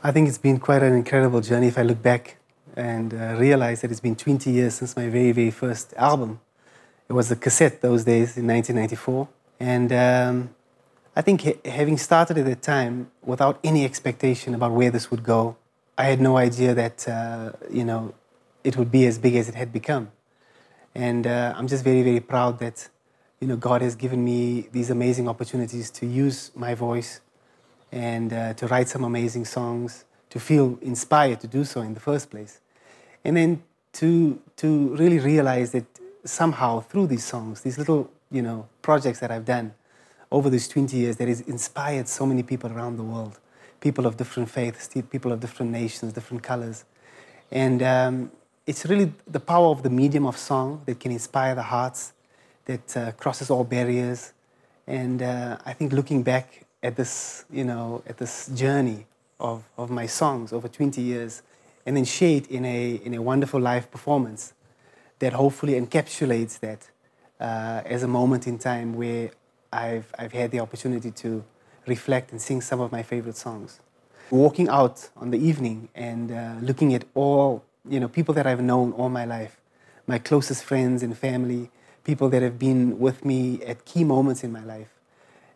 I think it's been quite an incredible journey if I look back and uh, realize that it's been 20 years since my very, very first album. It was a cassette those days in 1994. And um, I think ha- having started at that time without any expectation about where this would go, I had no idea that, uh, you know, it would be as big as it had become. And uh, I'm just very, very proud that, you know, God has given me these amazing opportunities to use my voice and uh, to write some amazing songs, to feel inspired to do so in the first place. And then to, to really realize that somehow through these songs, these little, you know, projects that I've done over these 20 years that has inspired so many people around the world, people of different faiths, people of different nations, different colors. And um, it's really the power of the medium of song that can inspire the hearts, that uh, crosses all barriers. And uh, I think looking back at this, you know, at this journey of, of my songs over 20 years, and then share it in a, in a wonderful live performance that hopefully encapsulates that uh, as a moment in time where I've, I've had the opportunity to reflect and sing some of my favorite songs. Walking out on the evening and uh, looking at all, you know, people that I've known all my life, my closest friends and family, people that have been with me at key moments in my life.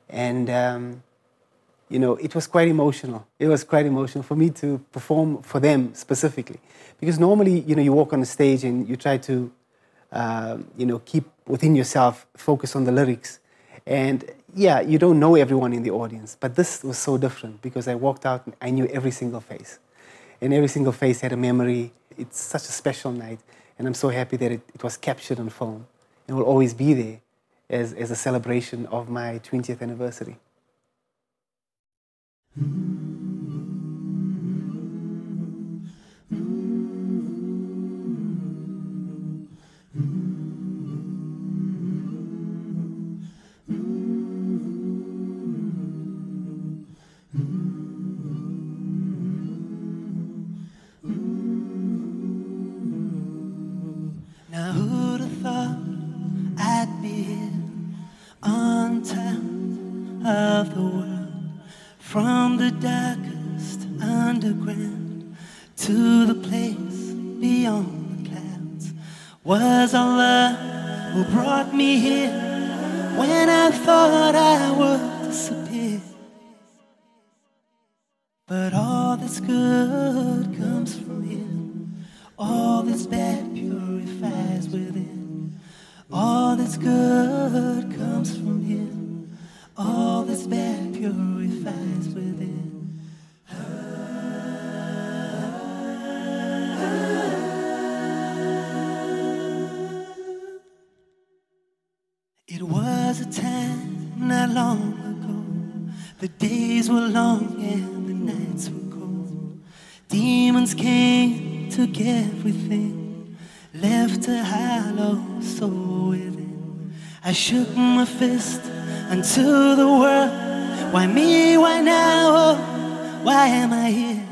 And um, you know, it was quite emotional. It was quite emotional for me to perform for them specifically. Because normally, you know, you walk on the stage and you try to, uh, you know, keep within yourself, focus on the lyrics. And yeah, you don't know everyone in the audience. But this was so different because I walked out and I knew every single face. And every single face had a memory. It's such a special night. And I'm so happy that it, it was captured on film and will always be there as, as a celebration of my 20th anniversary. Now the darkest underground to the place beyond the clouds? Was Allah who brought me here when I thought I would disappear? But all that's good left a hollow soul within. I shook my fist unto the world. Why me? Why now? Oh, why am I here?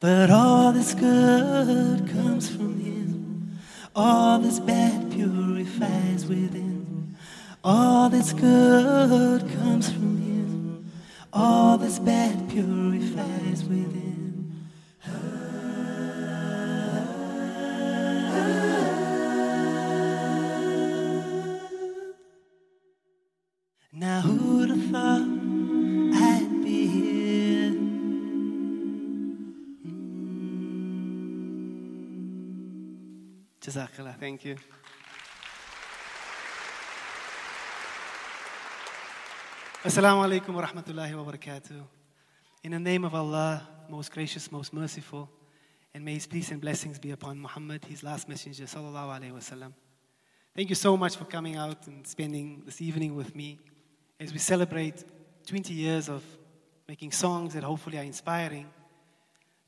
But all that's good comes from Him. All that's bad purifies within. All that's good comes from Him. All that's bad purifies within. Thank you. Assalamu alaikum wa rahmatullahi wa barakatuh. In the name of Allah, most gracious, most merciful, and may His peace and blessings be upon Muhammad, His last messenger, sallallahu alaihi wasallam. Thank you so much for coming out and spending this evening with me as we celebrate 20 years of making songs that hopefully are inspiring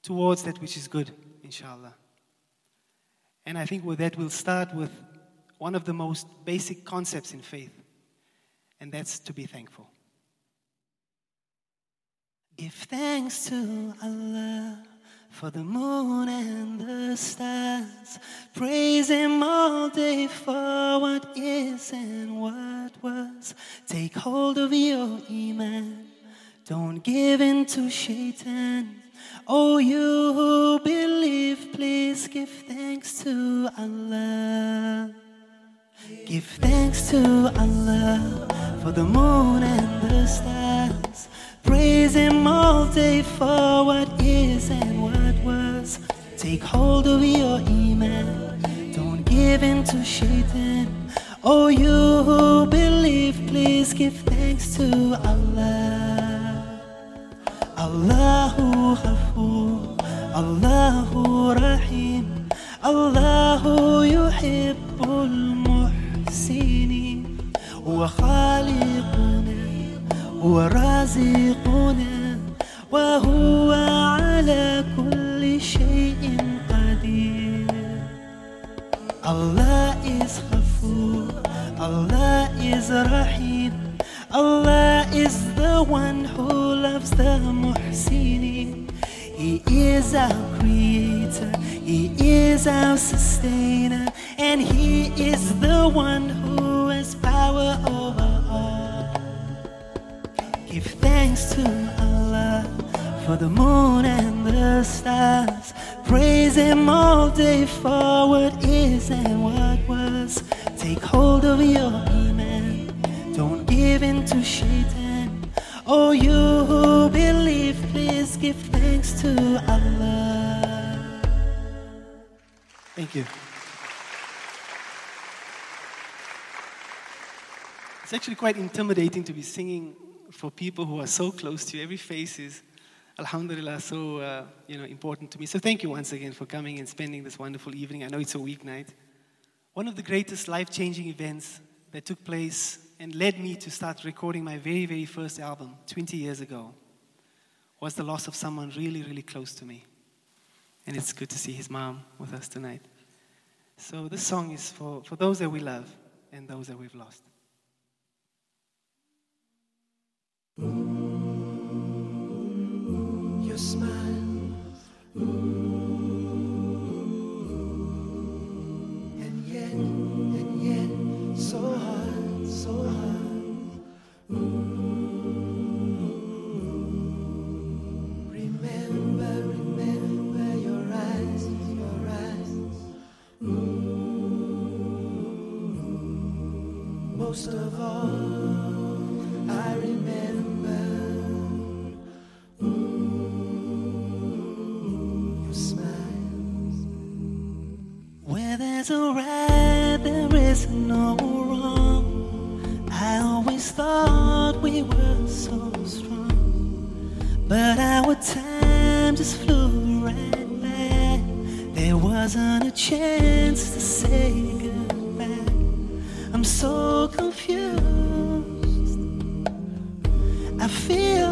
towards that which is good, inshallah. And I think with that, we'll start with one of the most basic concepts in faith, and that's to be thankful. Give thanks to Allah for the moon and the stars. Praise Him all day for what is and what was. Take hold of your Iman Don't give in to Shaitan. Oh, you who believe, please give thanks to Allah. Give thanks to Allah for the moon and the stars. Praise Him all day for what is and what was. Take hold of your iman. Don't give in to Shaitan. Oh, you who believe, please give thanks to Allah. الله غفور الله رحيم الله يحب المحسنين وخالقنا ورازقنا وهو على كل شيء قدير الله is غفور الله is رحيم Allah is the one who loves the Muhsinin. He is our creator, He is our sustainer, and He is the one who has power over all. Give thanks to Allah for the moon and the stars. Praise Him all day for what is and what was. Take hold of your. Don't give in to Shaitan. Oh, you who believe, please give thanks to Allah. Thank you. It's actually quite intimidating to be singing for people who are so close to you. Every face is, alhamdulillah, so uh, you know, important to me. So thank you once again for coming and spending this wonderful evening. I know it's a weeknight. One of the greatest life changing events that took place and led me to start recording my very, very first album 20 years ago was the loss of someone really, really close to me. And it's good to see his mom with us tonight. So this song is for, for those that we love and those that we've lost. Your smile. Most of all, I remember your smile. Where there's a right, there is no wrong. I always thought we were so strong, but our time just flew right by. There wasn't a chance to say goodbye. I'm so confused. I feel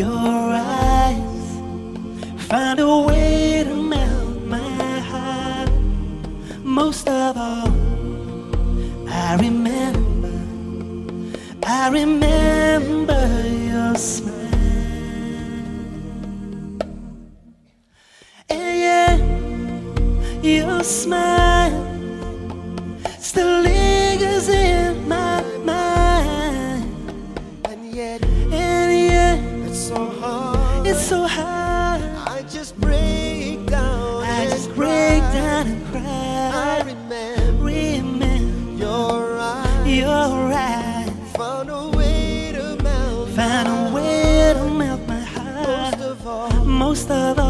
your eyes find a way to melt my heart. Most of all, I remember, I remember your smile. And yeah, your smile so hard. I just break down. I and just break cry. down and I cry. remember Remember your eyes. your eyes. Found a way to melt. Find a way to melt my heart. Most of all, Most of all,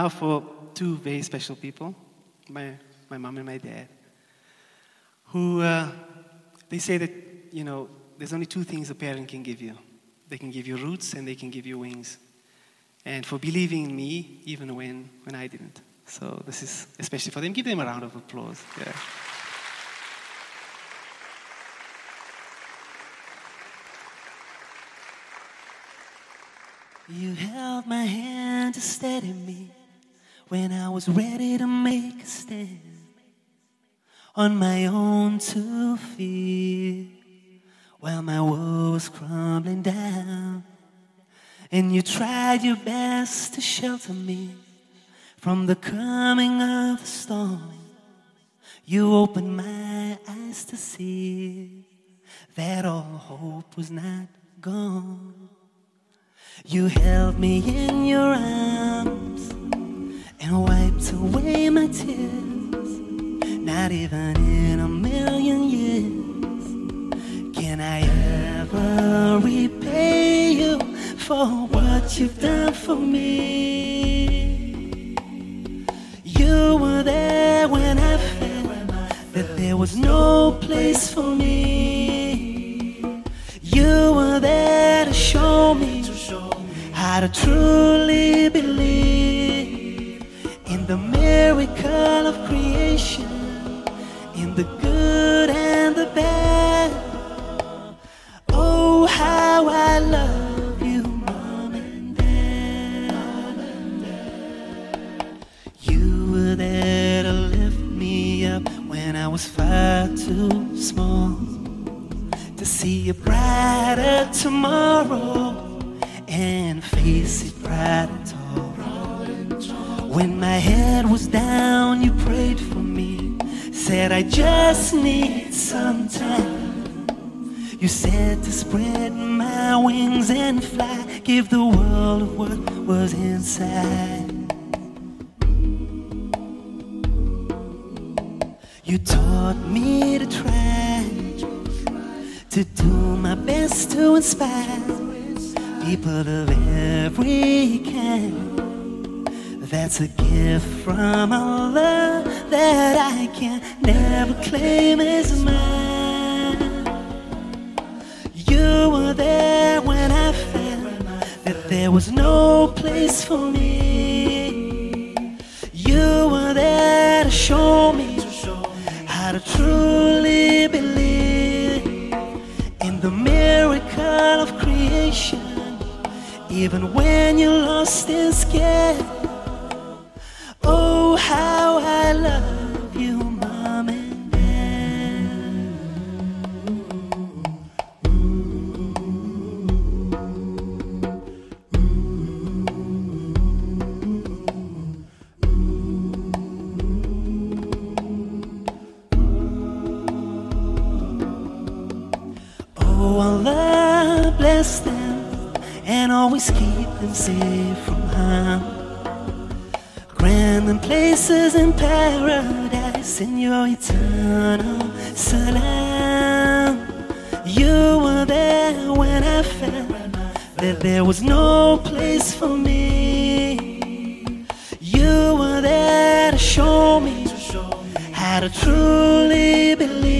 now for two very special people, my, my mom and my dad, who uh, they say that, you know, there's only two things a parent can give you. They can give you roots and they can give you wings. And for believing in me, even when, when I didn't. So this is especially for them. Give them a round of applause. Yeah. You held my hand to steady me when I was ready to make a stand on my own two feet while my world was crumbling down. And you tried your best to shelter me from the coming of the storm. You opened my eyes to see that all hope was not gone. You held me in your arms and wiped away my tears. Not even in a million years can I ever repay you for what you've done for me. You were there when I felt that there was no place for me. You were there to show me how to truly believe the miracle of creation, in the good and the bad. Oh, how I love you, mom and dad. You were there to lift me up when I was far too small to see a brighter tomorrow and face it bright and tall. When my head was down, you prayed for me, said I just need some time. You said to spread my wings and fly, give the world what was inside. You taught me to try, to do my best to inspire people of every kind. That's a gift from Allah that I can never claim as mine. You were there when I felt that there was no place for me. You were there to show me how to truly believe in the miracle of creation, even when you're lost and scared. How I love you, mom and dad. Oh, Allah bless them and always keep them safe from places in paradise in your eternal salam. You were there when I found that there was no place for me. You were there to show me how to truly believe.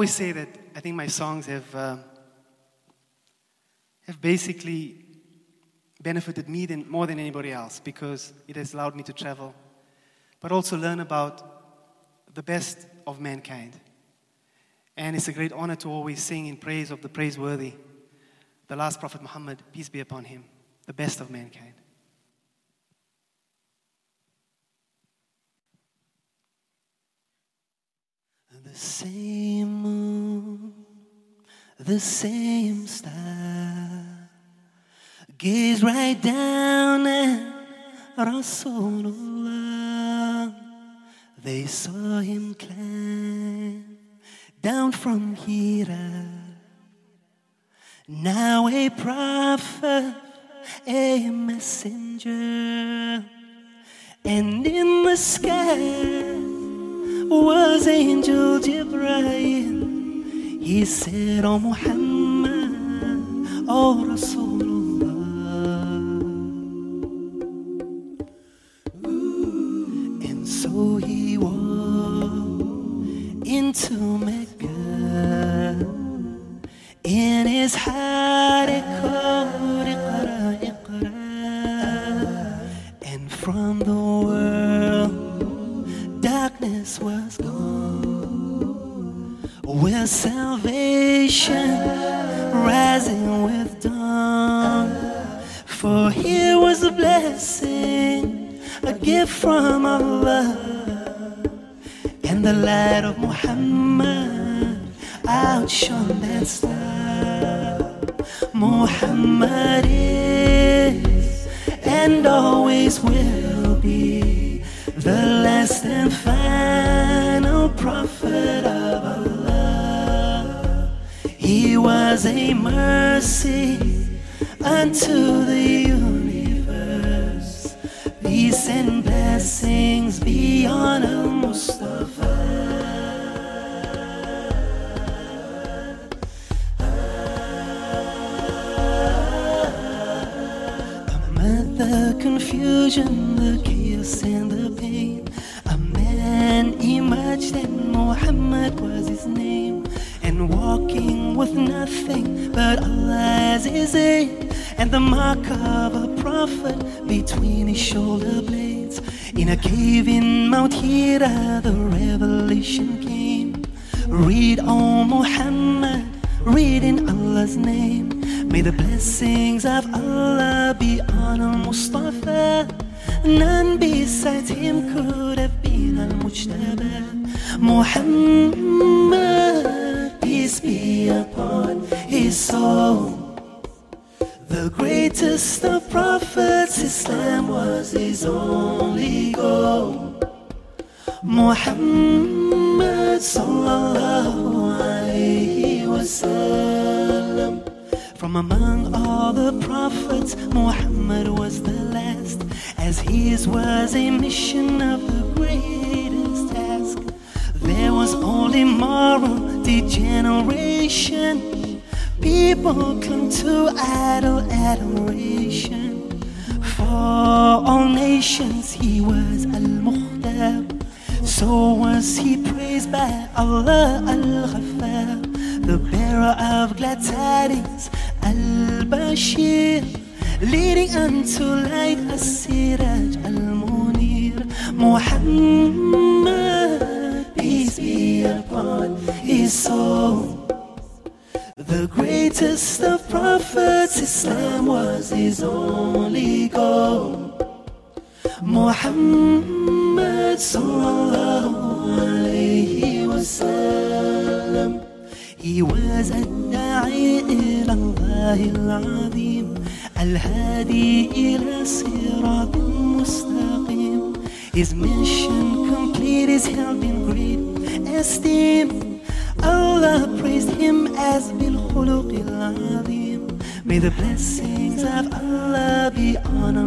always say that I think my songs have, uh, have basically benefited me than, more than anybody else because it has allowed me to travel, but also learn about the best of mankind. And it's a great honor to always sing in praise of the praiseworthy, the last Prophet Muhammad, peace be upon him, the best of mankind. The same moon, the same star. Gaze right down at Rasulullah. They saw him climb down from Hira. Now a prophet, a messenger, and in the sky was Angel Jibreel. He said, Oh Muhammad, Oh Rasulullah. And so he walked into Mecca in his house.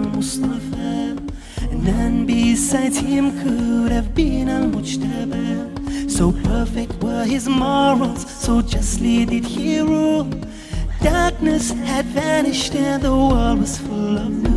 al-Mustafa None besides him could have been al-Mujtaba So perfect were his morals, so justly did he rule. Darkness had vanished and the world was full of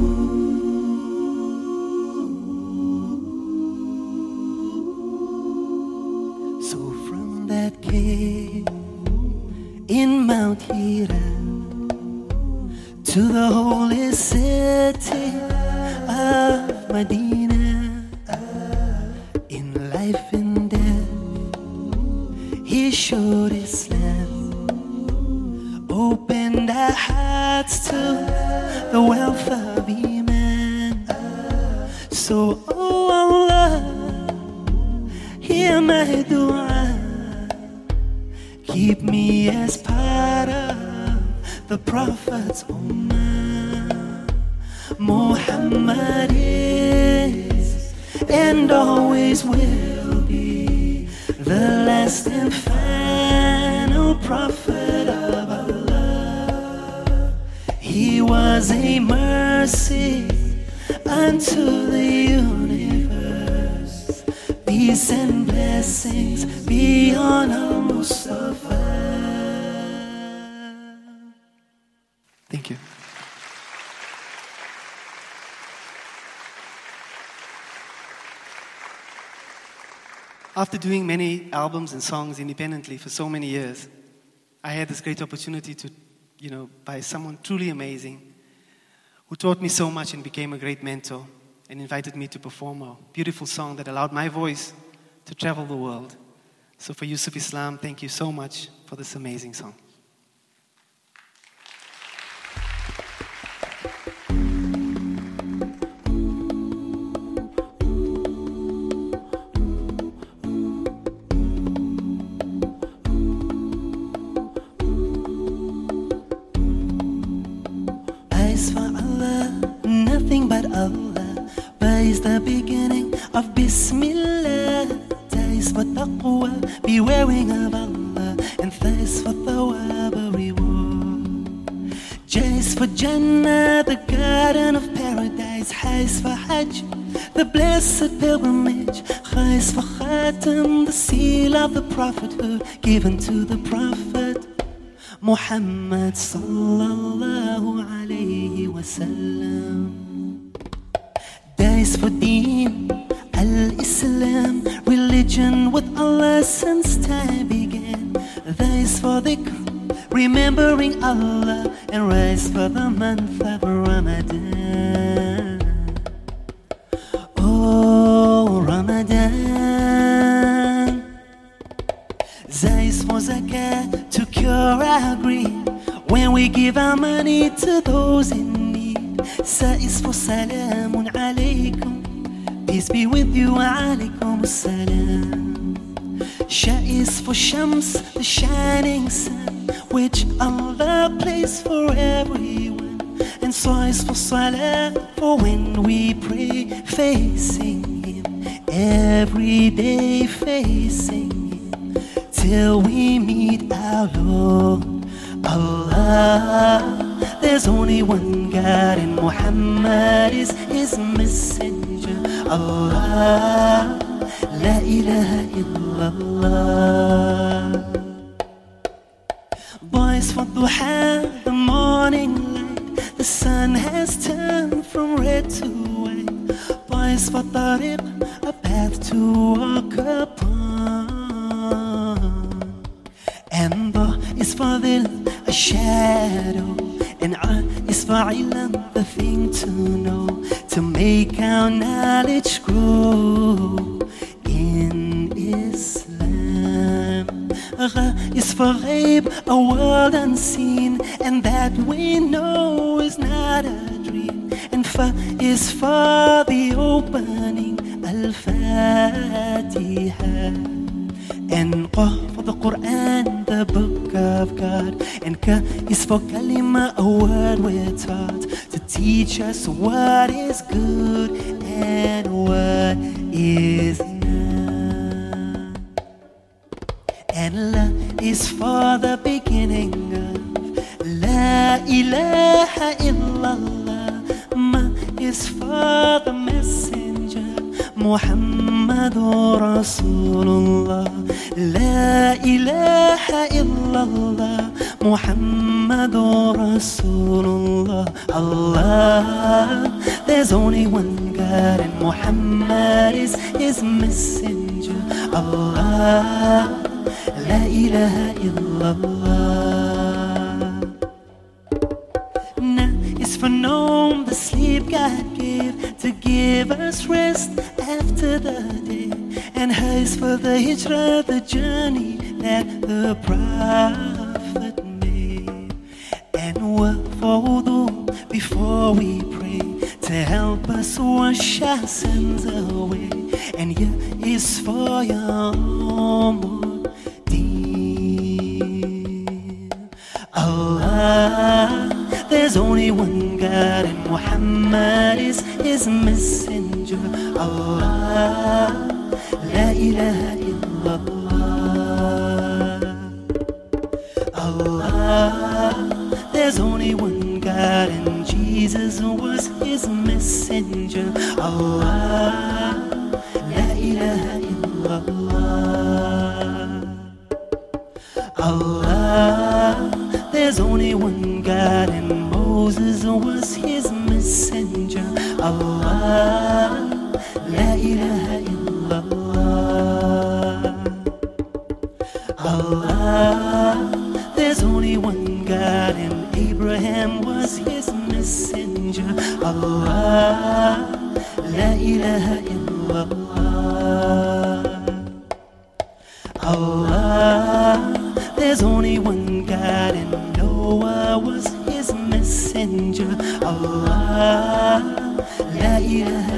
albums and songs independently for so many years, I had this great opportunity to, you know, by someone truly amazing who taught me so much and became a great mentor and invited me to perform a beautiful song that allowed my voice to travel the world. So for Yusuf Islam, thank you so much for this amazing song. The beginning of Bismillah. Ta is for taqwa, bewaring of Allah. And Tha is for thawab, a reward. J is for Jannah, the garden of paradise. Ha for Hajj, the blessed pilgrimage. Kha is for Khatam, the seal of the prophethood given to the prophet. Muhammad sallallahu alayhi wasallam. Days for deen, al-Islam, religion with Allah since time began. Days for dhikr, remembering Allah, and rise for the month of Ramadan. Oh, Ramadan. Zais for zakat to cure our greed when we give our money to those in need. For salamun alaykum. Peace be with you, alaykum salam. Sha is for Shams, the shining sun, which Allah placed for everyone. And so is for Salah, for when we pray, facing Him, every day facing Him, till we meet our Lord. Allah, there's only one God, and Muhammad is His messenger. Allah, La ilaha illallah. Boys for duha, the morning light. The sun has turned from red to white. Boys for tariq, a path to walk upon. And the is for dhil, a shadow. And A is ilam, the thing to know. To make our knowledge grow in Islam. Gha is for ghaib, a world unseen, and that we know is not a dream. And Fa is for the opening, Al-Fatiha. And Qa for the Quran, the book of God. And Ka is for Kalima, a word we're taught to teach us what is good and what is not. And La is for the beginning of La ilaha illallah. Ma is for the messenger. Muhammadur Rasulullah. La ilaha illallah. Muhammadur Rasulullah. Allah, there's only one God, and Muhammad is his messenger. Allah, La ilaha illallah. Na is for known the sleep God gave to give us rest after the day. And is for the hijrah, the journey that the prophet made. And Wa for wudu before we pray to help us wash our sins away. And Ya is for your deen. Allah, there's only one God, and Muhammad is his messenger. Allah, there's only one God, and Jesus was his messenger. Allah, was his messenger. Allah, La ilaha illallah. Allah, there's only one God, and Noah was his messenger. Allah, La ilaha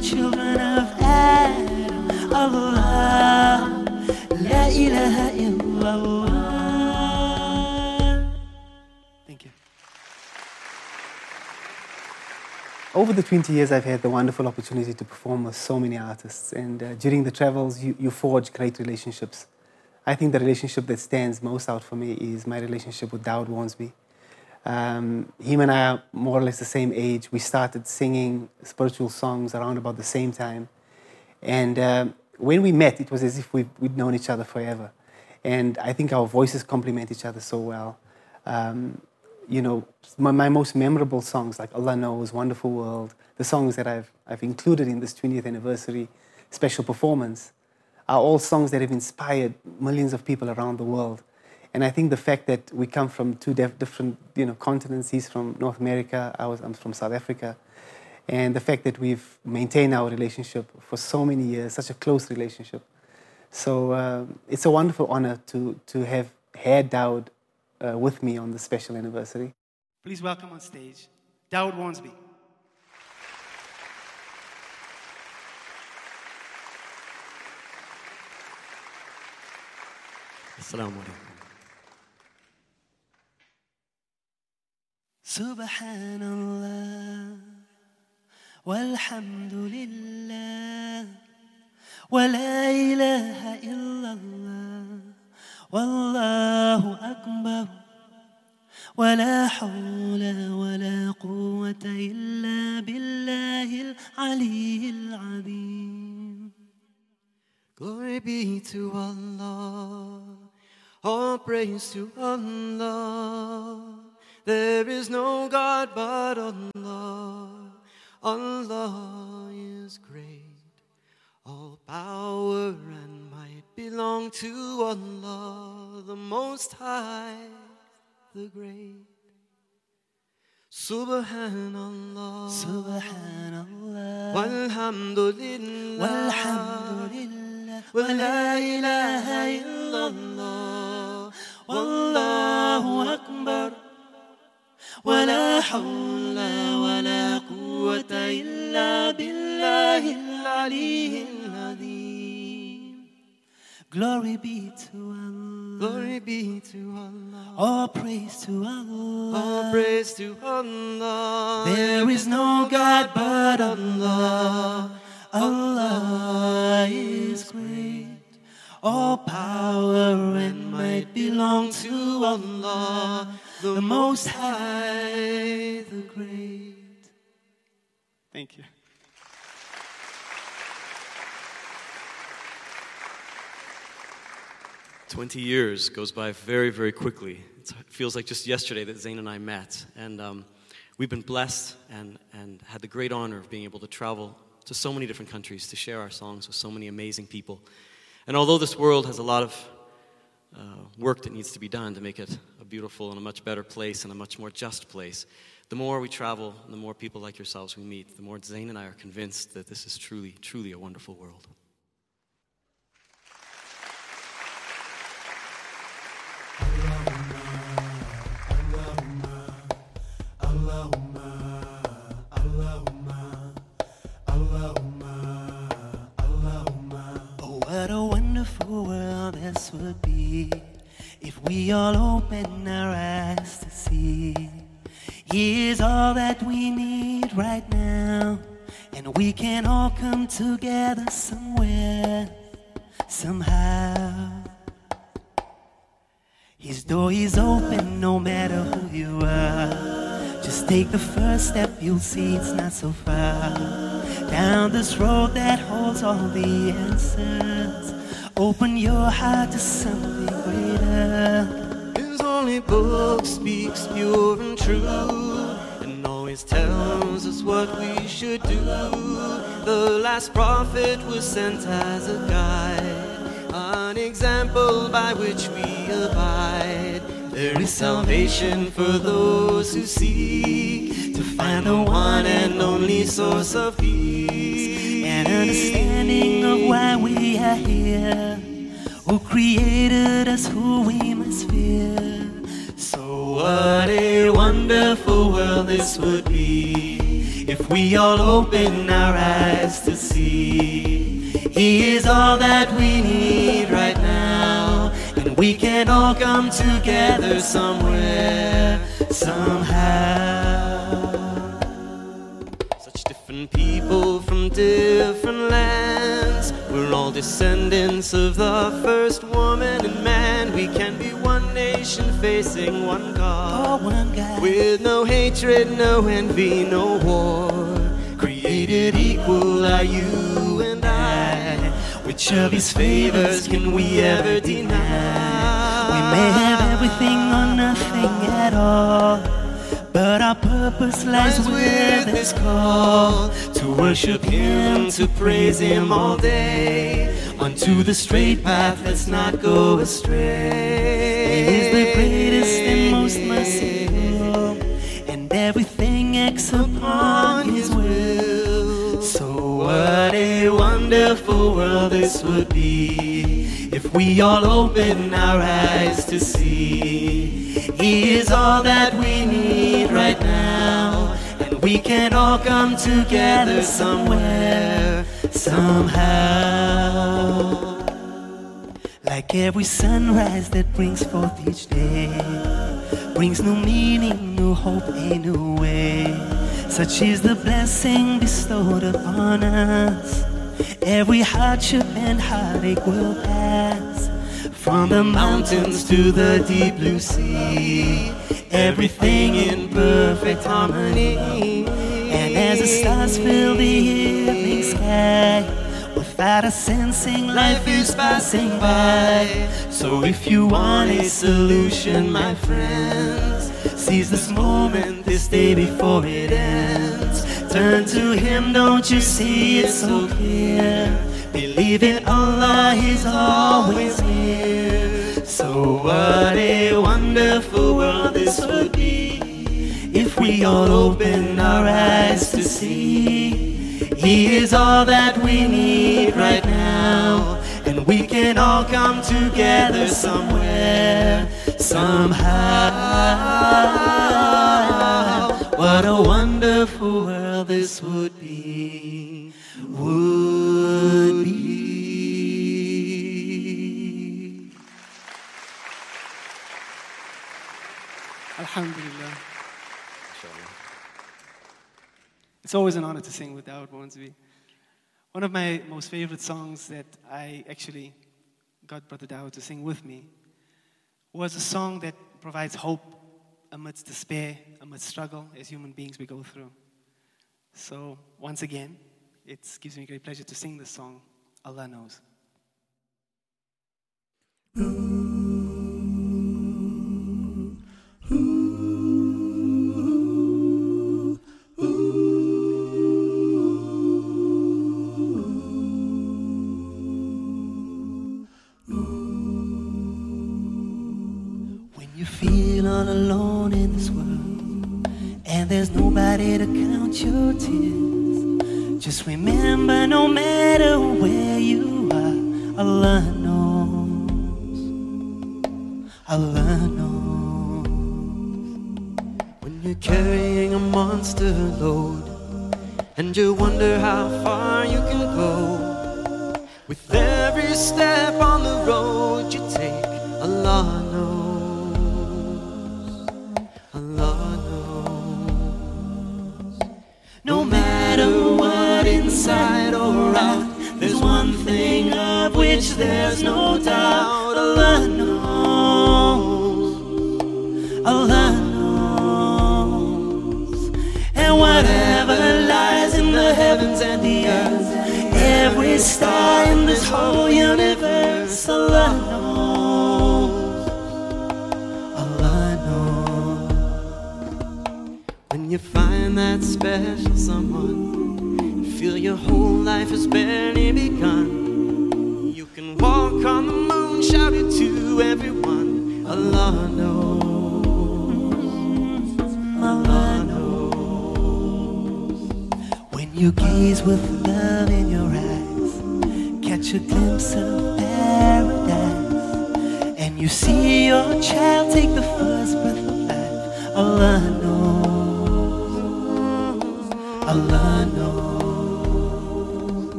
children. Allah, La ilaha illallah. Thank you. Over the 20 years, I've had the wonderful opportunity to perform with so many artists. And uh, during the travels, you, you forge great relationships. I think the relationship that stands most out for me is my relationship with Dawud Wharnsby. Um, him and I are more or less the same age. We started singing spiritual songs around about the same time. And um, when we met, it was as if we we'd known each other forever. And I think our voices complement each other so well. Um, you know, my, my most memorable songs like Allah Knows, Wonderful World, the songs that I've, I've included in this 20th anniversary special performance are all songs that have inspired millions of people around the world. And I think the fact that we come from two def- different you know, continents, he's from North America, I was, I'm from South Africa, and the fact that we've maintained our relationship for so many years, such a close relationship. So uh, it's a wonderful honor to, to have had Dawud uh, with me on this special anniversary. Please welcome on stage Dawud Wharnsby. Assalamu alaikum. سبحان الله والحمد لله ولا إله إلا الله والله أكبر ولا حول ولا قوة إلا بالله العلي العظيم. Glory be to Allah. All praise to Allah. There is no God but Allah. Allah is great. All power and might belong to Allah, the Most High, the Great. Subhanallah, Subhanallah, Walhamdulillah, Walhamdulillah, Wa la ilaha illallah, Wallahu Akbar. ولا حول ولا قوة إلا بالله العلي العظيم Glory be to Allah. Glory be to Allah All praise to Allah. All praise to Allah There is no God but but Allah, Allah is great. All power and might belong to Allah, the Most High, the Great. Thank you. Twenty years goes by very, very quickly. It feels like just yesterday that Zain and I met, and um, we've been blessed and, and had the great honor of being able to travel to so many different countries to share our songs with so many amazing people. And although this world has a lot of uh, work that needs to be done to make it a beautiful and a much better place and a much more just place, the more we travel the more people like yourselves we meet, the more Zain and I are convinced that this is truly, truly a wonderful world. Oh, what a wonderful world this would be if we all open our eyes to see. Here's all that we need right now, and we can all come together somewhere, somehow. His door is open no matter who you are. Just take the first step, you'll see it's not so far. Down this road that holds all the answers. Open your heart to something His only book speaks pure and true, and always tells us what we should do. The last prophet was sent as a guide, an example by which we abide. There is salvation for those who seek to find the one and only source of peace. And understanding of why we are here. Who created us, who we must fear. So what a wonderful world this would be if we all open our eyes to see. He is all that we need right now, and we can all come together somewhere, somehow. Such different people from different lands. We're all descendants of the first woman and man. We can be one nation facing one God. Oh, one guy. With no hatred, no envy, no war. Created equal are you and I. Which of his favors can we ever deny? We may have everything or nothing at all. But our purpose lies with this call to worship Him, to praise Him all day. Onto the straight path, let's not go astray. He is the greatest and most merciful, and everything acts upon His will. So what a wonderful world this would be if we all open our eyes to see. He is all that we need right now, and we can all come together somewhere, somehow. Like every sunrise that brings forth each day, brings new meaning, new hope, a new way. Such is the blessing bestowed upon us. Every hardship and heartache will pass. From the mountains to the deep blue sea, everything in perfect harmony. And as the stars fill the evening sky, without a sensing, life is passing by. So if you want a solution, my friends, seize this moment, this day before it ends. Turn to Him, don't you see it's so clear? Believe in Allah, He's always here. So what a wonderful world this would be if we all open our eyes to see. He is all that we need right now, and we can all come together somewhere, somehow. What a wonderful world this would be, would be. Alhamdulillah. It's always an honor to sing with Dawud Wharnsby. One of my most favorite songs that I actually got Brother Dawood to sing with me was a song that provides hope amidst despair, amidst struggle as human beings we go through. So, once again, it gives me great pleasure to sing this song, Allah Knows. Your tears. Just remember, no matter where you are, Allah knows. Allah knows. When you're carrying a monster load, and you wonder how far you can go, with every step on the road you take, Allah there's one thing of which there's no doubt. Allah knows, Allah knows, and whatever lies in the heavens and the earth, every star in this whole universe, Allah knows, Allah knows. When you find that special someone, feel your whole life has barely begun You can walk on the moon, shout it to everyone. Allah knows, Allah knows. When you gaze with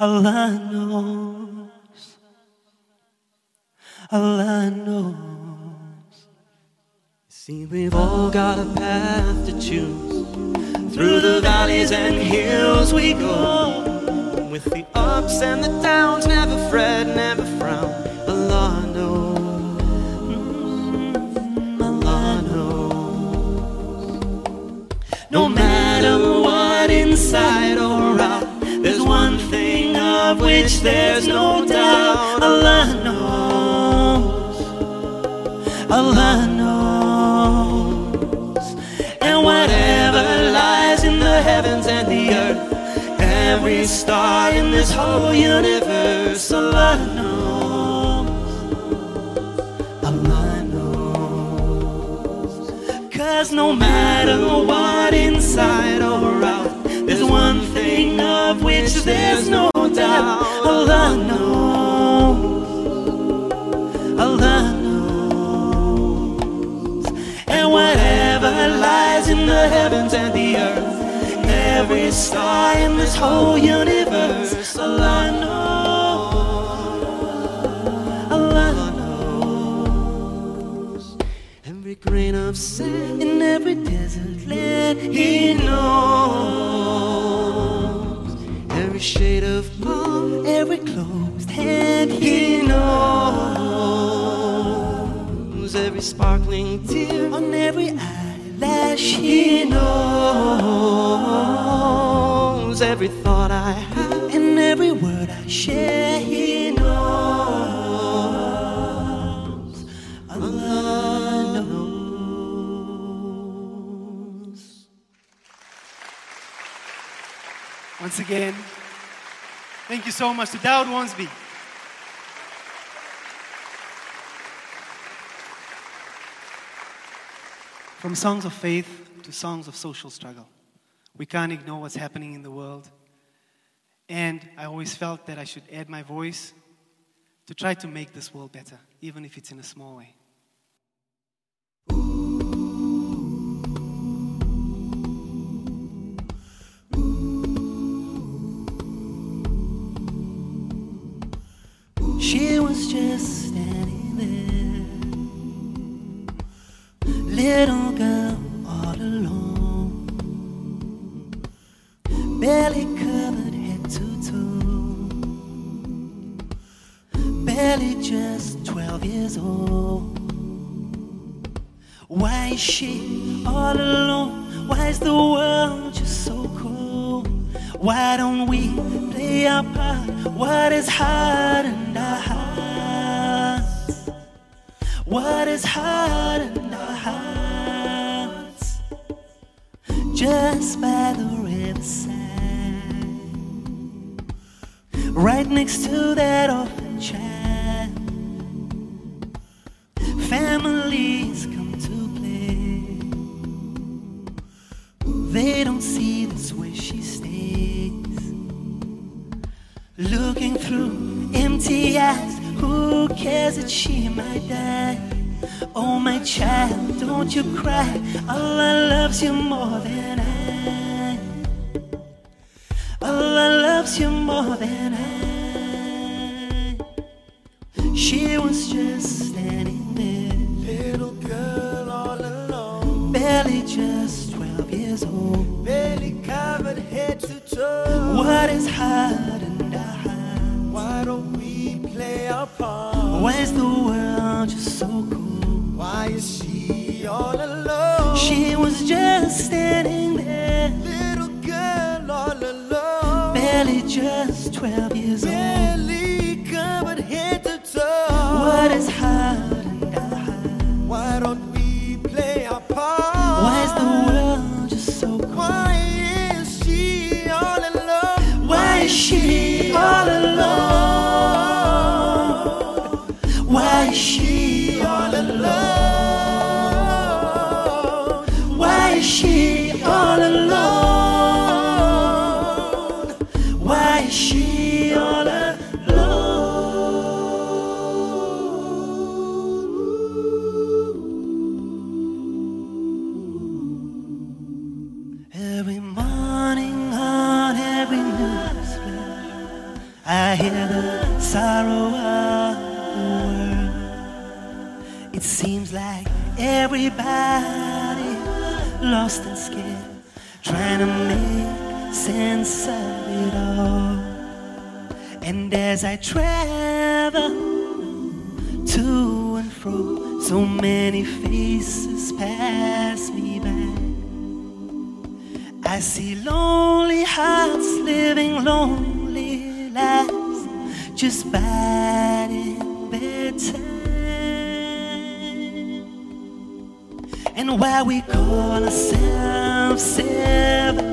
Allah knows. Allah knows. See, we've all got a path to choose. Through the valleys and hills we go. With the ups and the downs, never fret, never frown. Allah mm, knows. No matter of which there's no doubt. Allah knows, Allah knows, and whatever lies in the heavens and the earth, every star in this whole universe, Allah knows, Allah knows, cause no matter what inside or out. There's one thing of which there's no doubt. Allah knows. Allah knows. And whatever lies in the heavens and the earth, every star in this whole universe, Allah knows. Allah knows. Every grain of sand in every desert he knows every shade of palm, every closed hand. He knows every sparkling tear on every eyelash. He knows every thought I have and every word I share. He knows. Allah knows. Once again, Thank you so much to Dawud Wharnsby. From songs of faith to songs of social struggle, we can't ignore what's happening in the world. And I always felt that I should add my voice to try to make this world better, even if it's in a small way. She was just standing there, little girl all alone, barely covered head to toe, barely just 12 years old. Why is she all alone? Why is the world just so cold? Why don't we What is hard in our hearts? What is hard in our hearts? Just by the riverside, right next to that orphan child, families come to play. They don't see empty eyes, who cares that she might die? Oh, my child, don't you cry. Allah loves you more than I. Allah loves you more than I. She was just standing there, Little girl all alone, barely just 12 years old. barely covered head to toe. What is hard we play our part? Why is the world just so cold? Why is she all alone? She was just standing there, little girl all alone, barely just 12 years old. Just biding their time. And while we call ourselves civilized,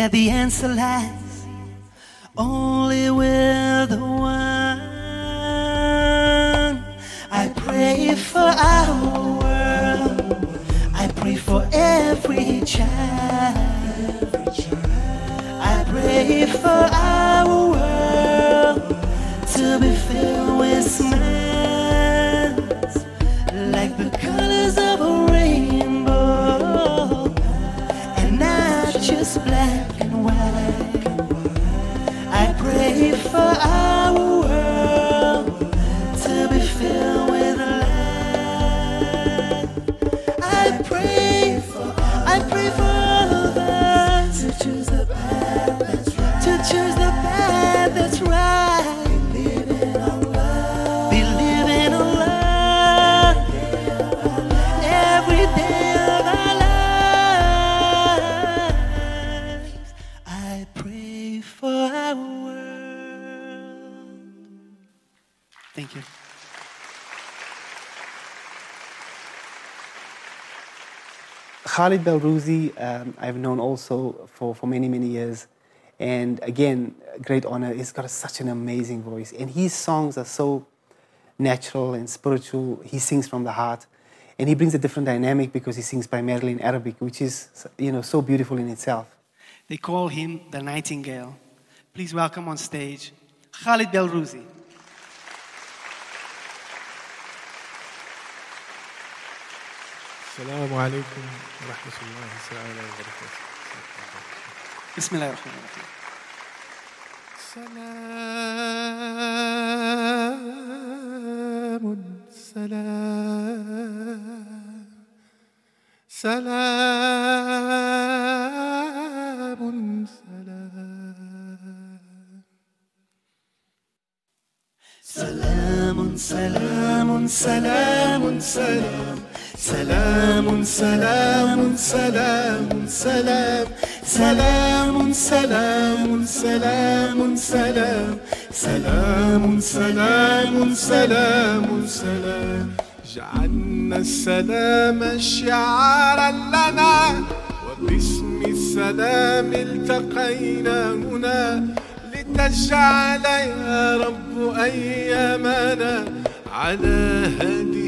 that the answer lies Khalid Belrhouzi, um, I've known also for, for many, many years. And again, great honor. He's got such an amazing voice. And his songs are so natural and spiritual. He sings from the heart. And he brings a different dynamic because he sings primarily in Arabic, which is you know, so beautiful in itself. They call him the Nightingale. Please welcome on stage Khalid Belrhouzi. السلام عليكم ورحمة الله تعالى وبركاته. بسم الله الرحمن الرحيم. سلام سلام سلام. سلام سلام سلام. سلام سلام سلام سلام سلام سلام. سلام سلام سلام سلام. سلام سلام سلام سلام. جعلنا السلام شعارا لنا وباسم السلام التقينا هنا. لتجعل يا رب أيامنا على هذه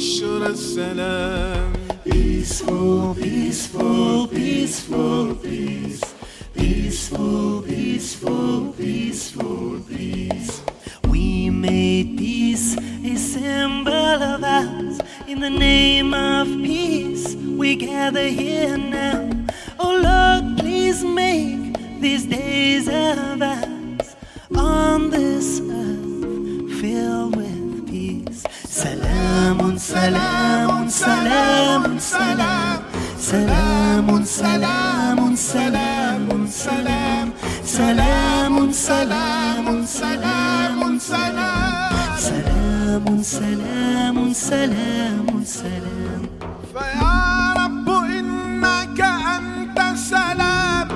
ocean of salam. Peaceful, peaceful, peaceful, peace. Peaceful, peaceful, peaceful, peace. We made peace a symbol of ours. In the name of peace, we gather here now. Oh Lord, please make these days of ours on this earth filled with. سلام سلام سلام سلام سلام سلام سلام سلام سلام سلام سلام سلام سلام سلام سلام سلام فيا رب إنك أنت السلام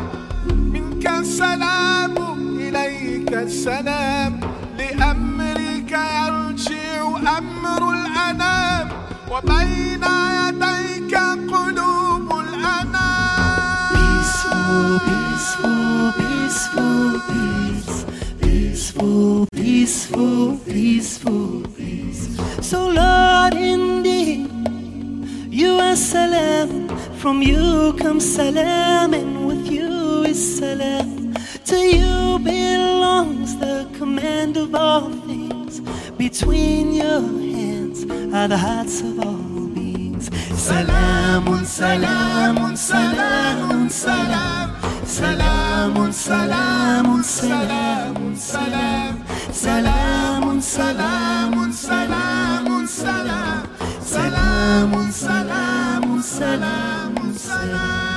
منك السلام إليك السلام لأمرك يرجع أمر الأنام وبين يديك قلوب الأنام Peaceful, peaceful, peaceful, peace. Peaceful, peaceful, peaceful, peace. So, Lord, indeed, you are salam. From you comes salam, and with you is salam. To you belongs the command of all things. Between your hands are the hearts of all beings. Salamun, salamun, salamun, salam. Salamun, salamun, salamun, salam. Salamun, salamun, salamun, salam. Salamun, salamun, salamun, salam.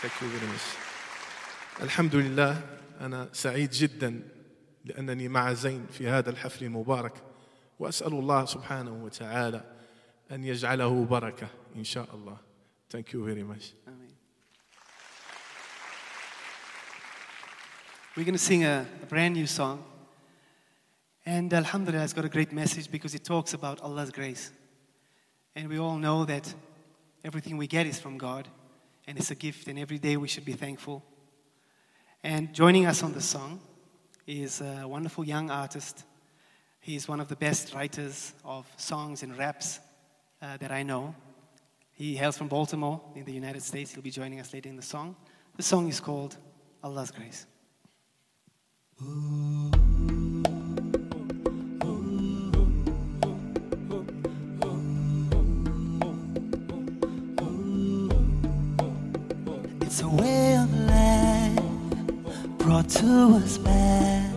Thank you very much. الحمد لله أنا سعيد جدا لأنني مع زين في هذا الحفل المبارك وأسأل الله سبحانه وتعالى أن يجعله بركة إن شاء الله. Thank you very much. We're going to sing a, a brand new song. And Alhamdulillah, it's got a great message because it talks about Allah's grace. And we all know that everything we get is from God, and it's a gift, and every day we should be thankful. And joining us on the song is a wonderful young artist He is one of the best writers of songs and raps uh, that I know. He hails from Baltimore in the United States. He'll be joining us later in the song. The song is called Allah's Grace. It's a way of life brought to us by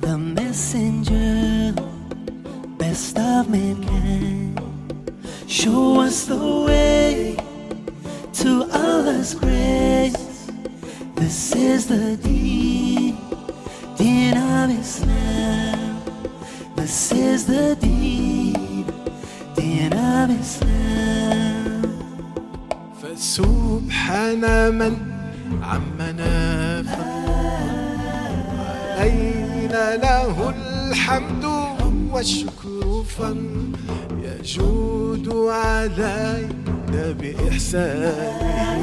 the messenger, best of mankind. Show us the way to Allah's grace. This is the deed, din of Islam. This is the deed, din of Islam. فسبحان من عمنا علينا له الحمد والشكر فن يجود علينا بإحسانه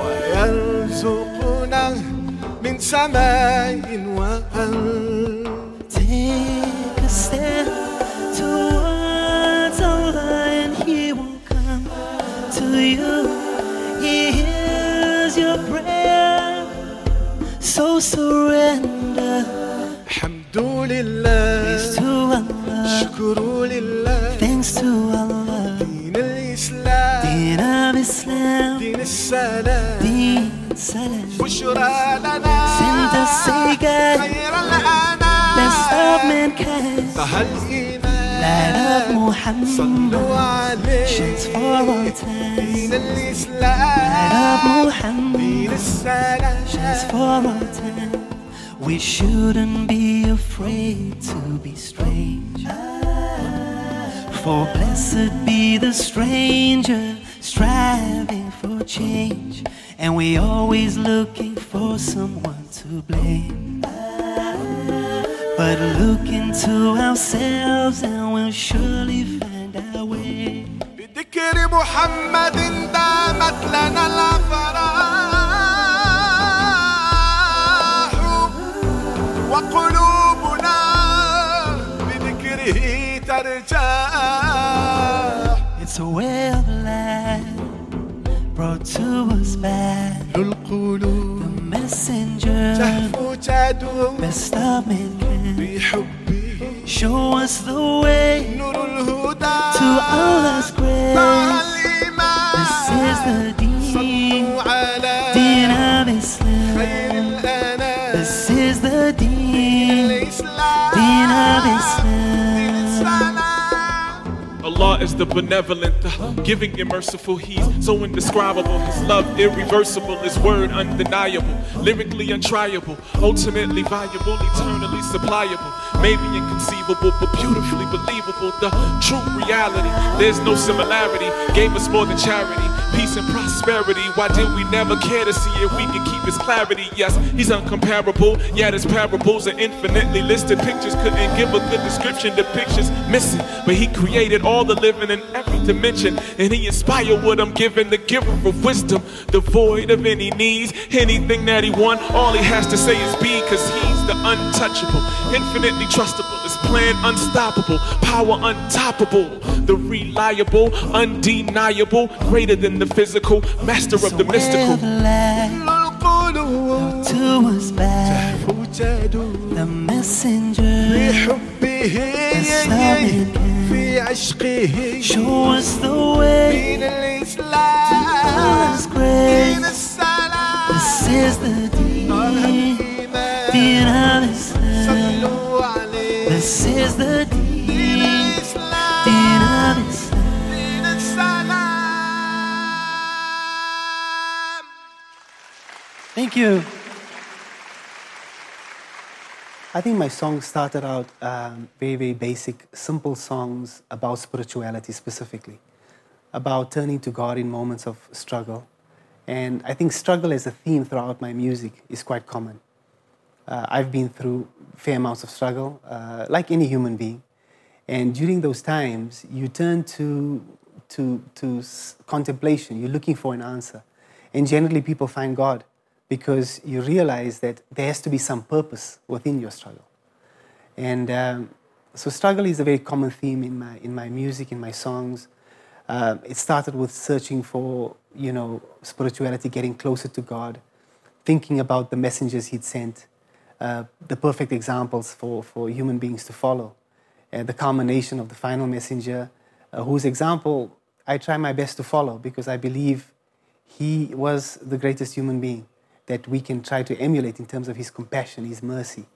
ويرزقنا من سماء وأرض الإيمان Light of Muhammad. صلوا عليه Shines for all time. دين Light of الإسلام Muhammad. دين السلام Shines for all time. We shouldn't be afraid to be strange. For blessed be the stranger striving for change. And we always looking for someone to blame. But look into ourselves and we'll surely find our way. بذكر محمد دامت لنا الأفراح وقلوبنا بذكره ترتاح It's a way of life brought to us by القلوب the messenger, تهفو تدوم best of mankind. بحبه Show us the way نور الهدى to Allah's طه grace. الإيمان This is the deen, صلوا على deen of خير Islam. الأنام This is the deen, الإسلام deen of دين Islam. السلام Allah is the benevolent, the giving and merciful. He's so indescribable. His love irreversible. His word undeniable, lyrically untriable, ultimately viable, eternally supplyable. Maybe inconceivable, but beautifully believable. The true reality. There's no similarity. Gave us more than charity, peace and prosperity. Why did we never care to see if we can keep his clarity? Yes, he's uncomparable. Yet his parables are infinitely listed. Pictures couldn't give a good description. Depictions missing, but he created all the living in every dimension, and he inspired what I'm giving. The giver of wisdom, devoid of any needs. Anything that he want, all he has to say is be, cause he's the untouchable, infinitely trustable. His plan unstoppable, power untoppable, the reliable, undeniable, greater than the physical, master of the Way mystical. of life القلوب to us by تهفو تدوم the messenger. بحبه في عشقه Show us the way دين to الإسلام Allah's دين grace. السلام This is the deen, الإيمان deen of Islam. صلوا عليه This is the دين deen, الإسلام deen of Islam. دين السلام Thank you. I think my song started out um, very, very basic, simple songs about spirituality specifically, about turning to God in moments of struggle. And I think struggle as a theme throughout my music is quite common. Uh, I've been through fair amounts of struggle, uh, like any human being. And during those times, you turn to, to, to contemplation, you're looking for an answer. And generally, people find God because you realize that there has to be some purpose within your struggle. And um, so struggle is a very common theme in my, in my music, in my songs. Uh, it started with searching for, you know, spirituality, getting closer to God, thinking about the messengers he'd sent, uh, the perfect examples for, for human beings to follow, uh, the culmination of the final messenger, uh, whose example I try my best to follow because I believe he was the greatest human being that we can try to emulate in terms of his compassion, his mercy.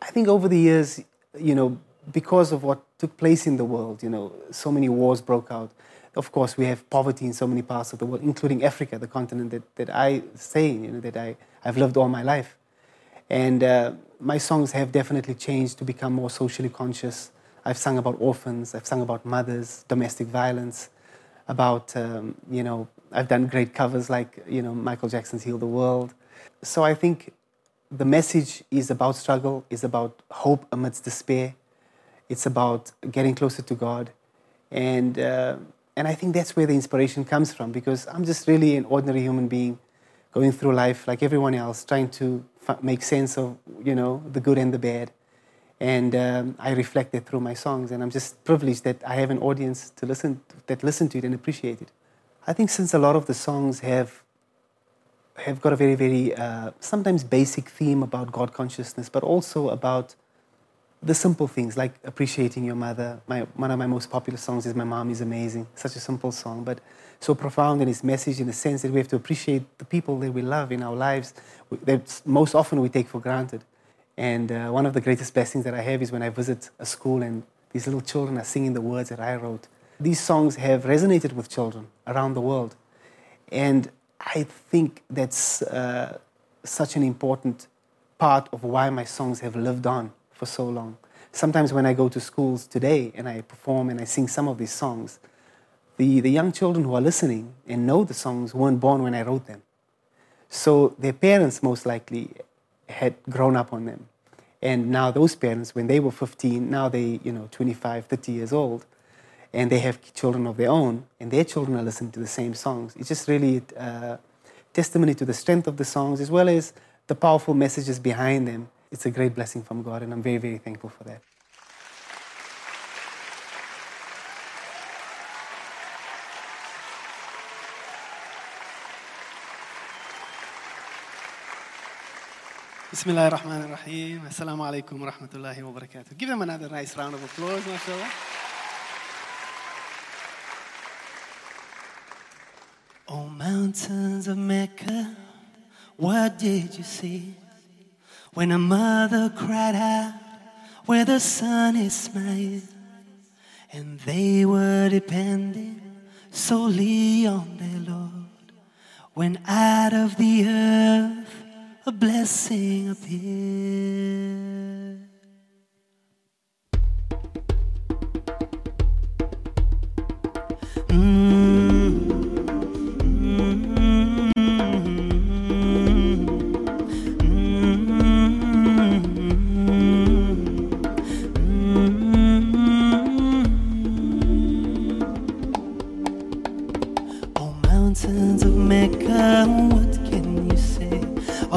I think over the years, you know, because of what took place in the world, you know, so many wars broke out. Of course, we have poverty in so many parts of the world, including Africa, the continent that, that I stay you know, that I, I've lived all my life. And uh, my songs have definitely changed to become more socially conscious. I've sung about orphans, I've sung about mothers, domestic violence, about, um, you know, I've done great covers like, you know, Michael Jackson's Heal the World. So I think the message is about struggle, is about hope amidst despair. It's about getting closer to God. And, uh, and I think that's where the inspiration comes from because I'm just really an ordinary human being going through life like everyone else, trying to make sense of, you know, the good and the bad and um, I reflect it through my songs. And I'm just privileged that I have an audience to listen that listen to it and appreciate it. I think since a lot of the songs have have got a very very uh, sometimes basic theme about God consciousness, but also about the simple things like appreciating your mother. My, one of my most popular songs is "My Mom Is Amazing." Such a simple song, but so profound in its message, in the sense that we have to appreciate the people that we love in our lives that most often we take for granted. And uh, one of the greatest blessings that I have is when I visit a school and these little children are singing the words that I wrote. These songs have resonated with children around the world. And I think that's uh, such an important part of why my songs have lived on for so long. Sometimes when I go to schools today and I perform and I sing some of these songs, the, the young children who are listening and know the songs weren't born when I wrote them. So their parents most likely had grown up on them. And now those parents, when they were 15, now they, you know, 25, 30 years old, and they have children of their own, and their children are listening to the same songs. It's just really uh, testimony to the strength of the songs as well as the powerful messages behind them It's a great blessing from God, and I'm very, very thankful for that. بسم الله الرحمن الرحيم السلام عليكم ورحمة الله وبركاته Give them another nice round of applause ما شاء الله Oh mountains of Mecca What did you see When a mother cried out Where the sun is smiling And they were depending solely on their Lord When out of the earth a blessing appear.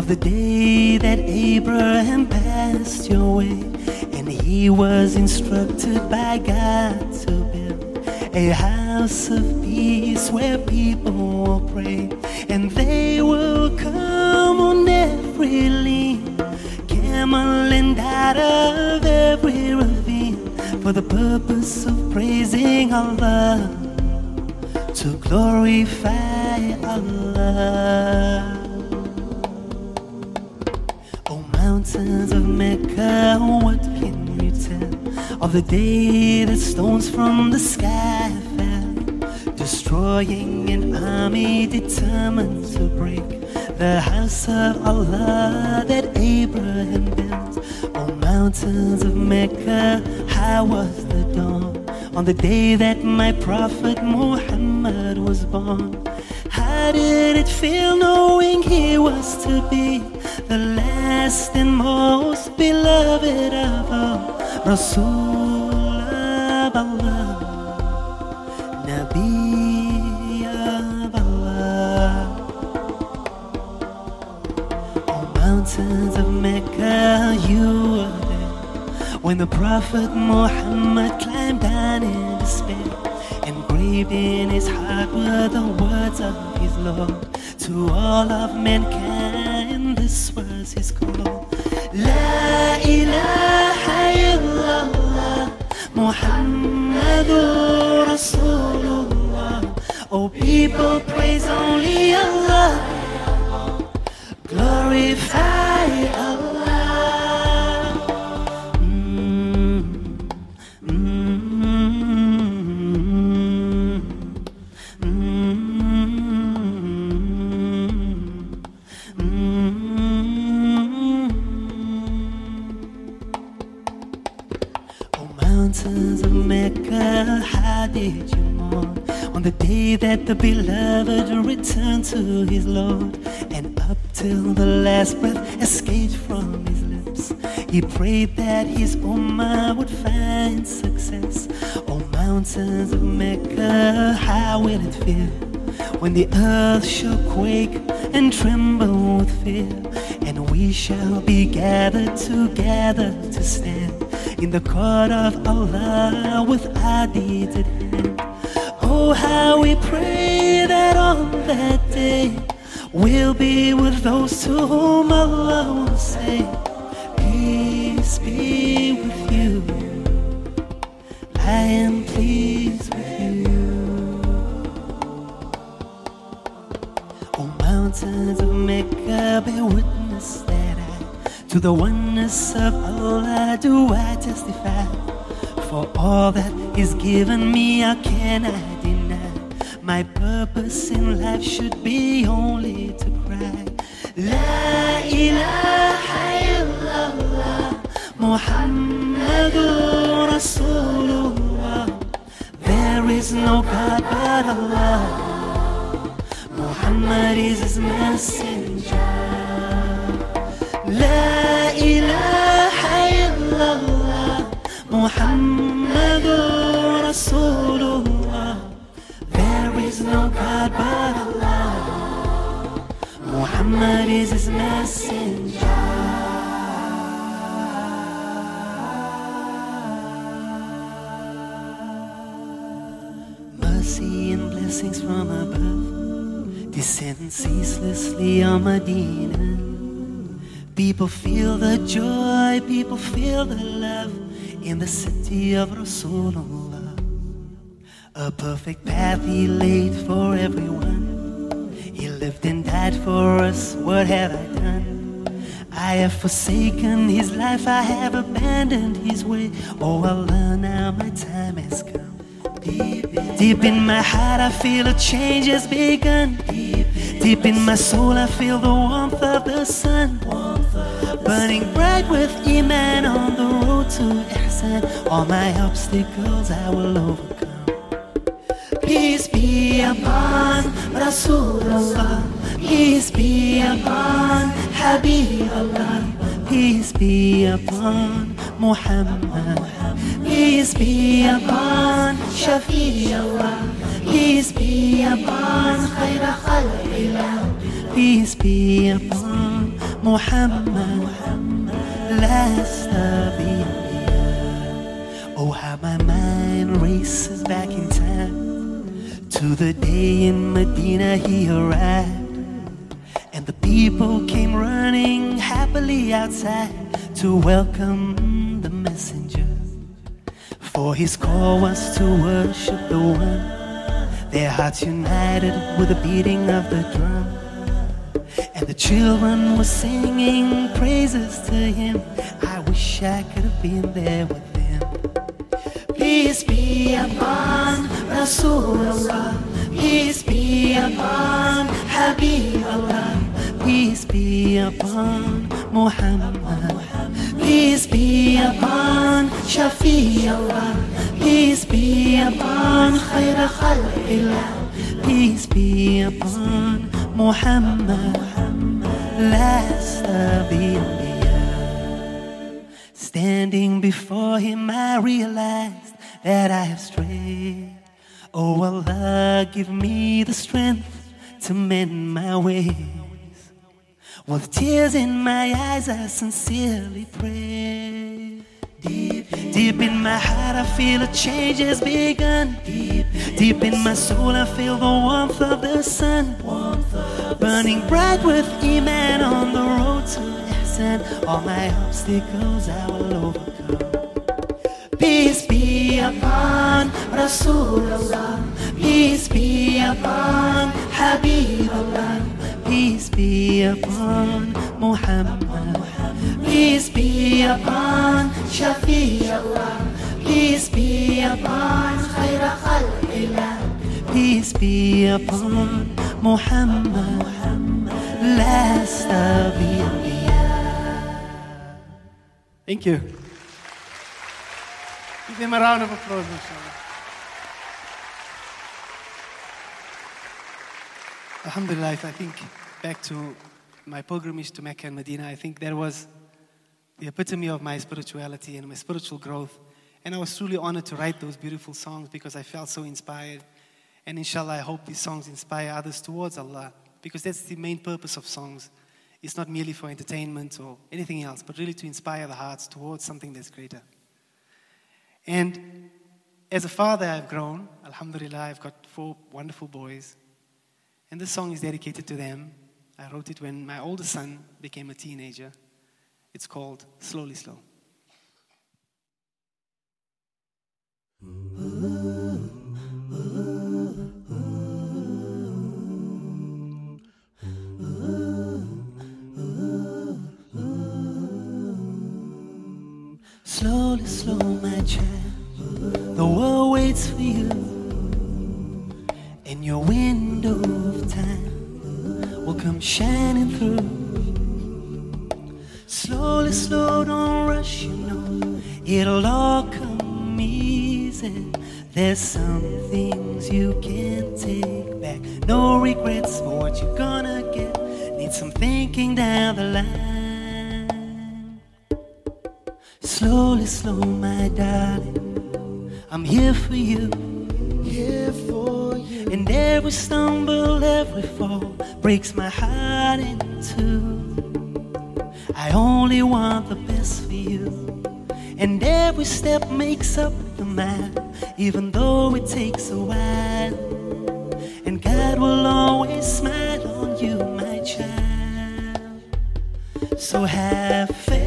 The day that Abraham passed your way? And he was instructed by God to build a house of peace where people will pray, and they will come on every lean, camel and out of every ravine for the purpose of praising Allah to glorify Allah. Mountains of Mecca, what can you tell of the day that stones from the sky fell, destroying an army determined to break the house of Allah that Abraham built? Oh, mountains of Mecca, how was the dawn? on the day that my prophet Muhammad was born. How did it feel knowing he was to be the last and most beloved of all? Rasul of Allah, Nabi of Allah. Oh, mountains of Mecca, you were there When the Prophet Muhammad climbed down in despair, engraved in his heart were the words of his Lord to all of mankind. This was his call. La ilaha illallah, Muhammadur Rasulullah. Oh, people, praise only Allah. Glorify Allah. The day that the beloved returned to his Lord? And up till the last breath escaped from his lips, he prayed that his Ummah would find success. Oh, mountains of Mecca, how will it feel when the earth shall quake and tremble with fear? And we shall be gathered together to stand in the court of Allah with our deeds at hand. How we pray that on that day we'll be with those to whom Allah will say, Peace be with you. I am pleased with you. Oh, mountains of Mecca, bear witness that I, to the oneness of Allah, do I testify. For all that is given me, I cannot. My purpose in life should be only to cry. La ilaha illallah, Muhammadur Rasulullah. There is no God but Allah. Muhammad is his messenger. La ilaha illallah, Muhammadur Rasulullah. Is no God but Allah. Muhammad is his messenger. Mercy and blessings from above descend ceaselessly on Medina. People feel the joy, people feel the love in the city of Rasulullah. A perfect path he laid for everyone. He lived and died for us. What have I done? I have forsaken his life, I have abandoned his way. Oh Allah, now my time has come. Deep in my heart, I feel a change has begun. Deep in my soul, I feel the warmth of the sun. Burning bright with Iman on the road to Ihsan. All my obstacles I will overcome. Peace be upon Rasulullah. Peace be upon Habiballah. Peace be upon Muhammad. Peace be upon Shafi'ullah. Peace be upon Khair Khalqillah. Peace be upon Muhammad. Last of the. Oh, how my mind races back in time to the day in Medina he arrived. And the people came running happily outside to welcome the messenger. For his call was to worship the one, their hearts united with the beating of the drum. And the children were singing praises to him. I wish I could have been there with them. Peace be upon Peace be upon Habiballah. Peace be upon Muhammad. Peace be upon. Peace be upon Khair. Peace be upon Muhammad. Last of the. Standing before him, I realized that I have strayed. Oh Allah, uh, give me the strength to mend my ways. With tears in my eyes, I sincerely pray. Deep, deep in my heart, I feel a change has begun. Deep, deep in my soul, I feel the warmth of the sun. Burning bright with Iman on the road to Ihsan. All my obstacles I will overcome. Peace be upon Rasulullah. Peace be upon Habibullah. Peace be upon Muhammad. Peace be upon Shafi'ullah. Peace be upon Khair Khalqillah. Peace be upon Muhammad. Last of the. Thank you. Give him a round of applause, inshallah. Alhamdulillah, I think back to my pilgrimage to Mecca and Medina, I think that was the epitome of my spirituality and my spiritual growth. And I was truly honored to write those beautiful songs because I felt so inspired. And inshallah, I hope these songs inspire others towards Allah because that's the main purpose of songs. It's not merely for entertainment or anything else, but really to inspire the hearts towards something that's greater. And as a father, I've grown. Alhamdulillah, I've got four wonderful boys. And this song is dedicated to them. I wrote it when my oldest son became a teenager. It's called Slowly Slow. Slowly, slow, my child. The world waits for you. And your window of time will come shining through. Slowly, slow, don't rush, you know. It'll all come easy. There's some things you can't take back. No regrets for what you're gonna get. Need some thinking down the line. Slowly, slow, my darling. I'm here for you. Here for you. And every stumble, every fall breaks my heart in two. I only want the best for you. And every step makes up the mile, even though it takes a while. And God will always smile on you, my child. So have faith,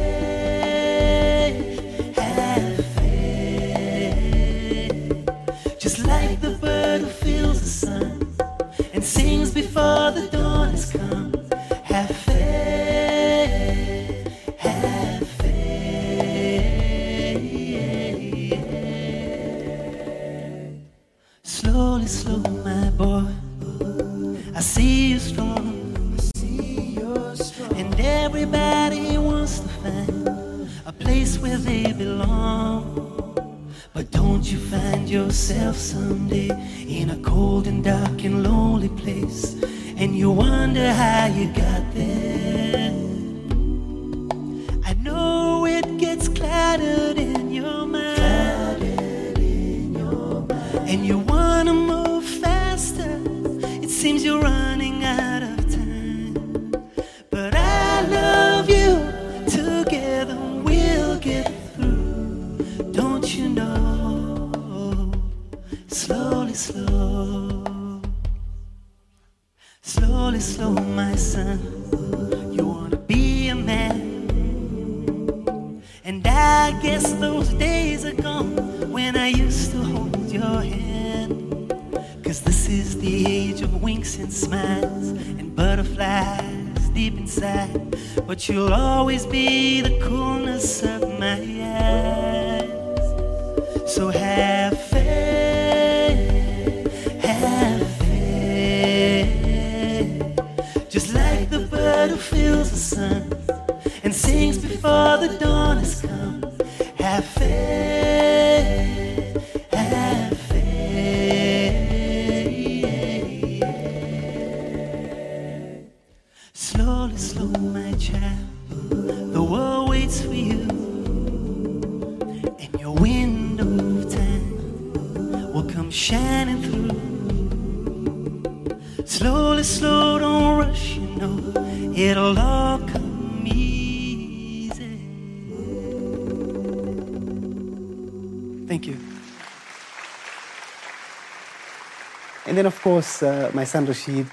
my son Rashid,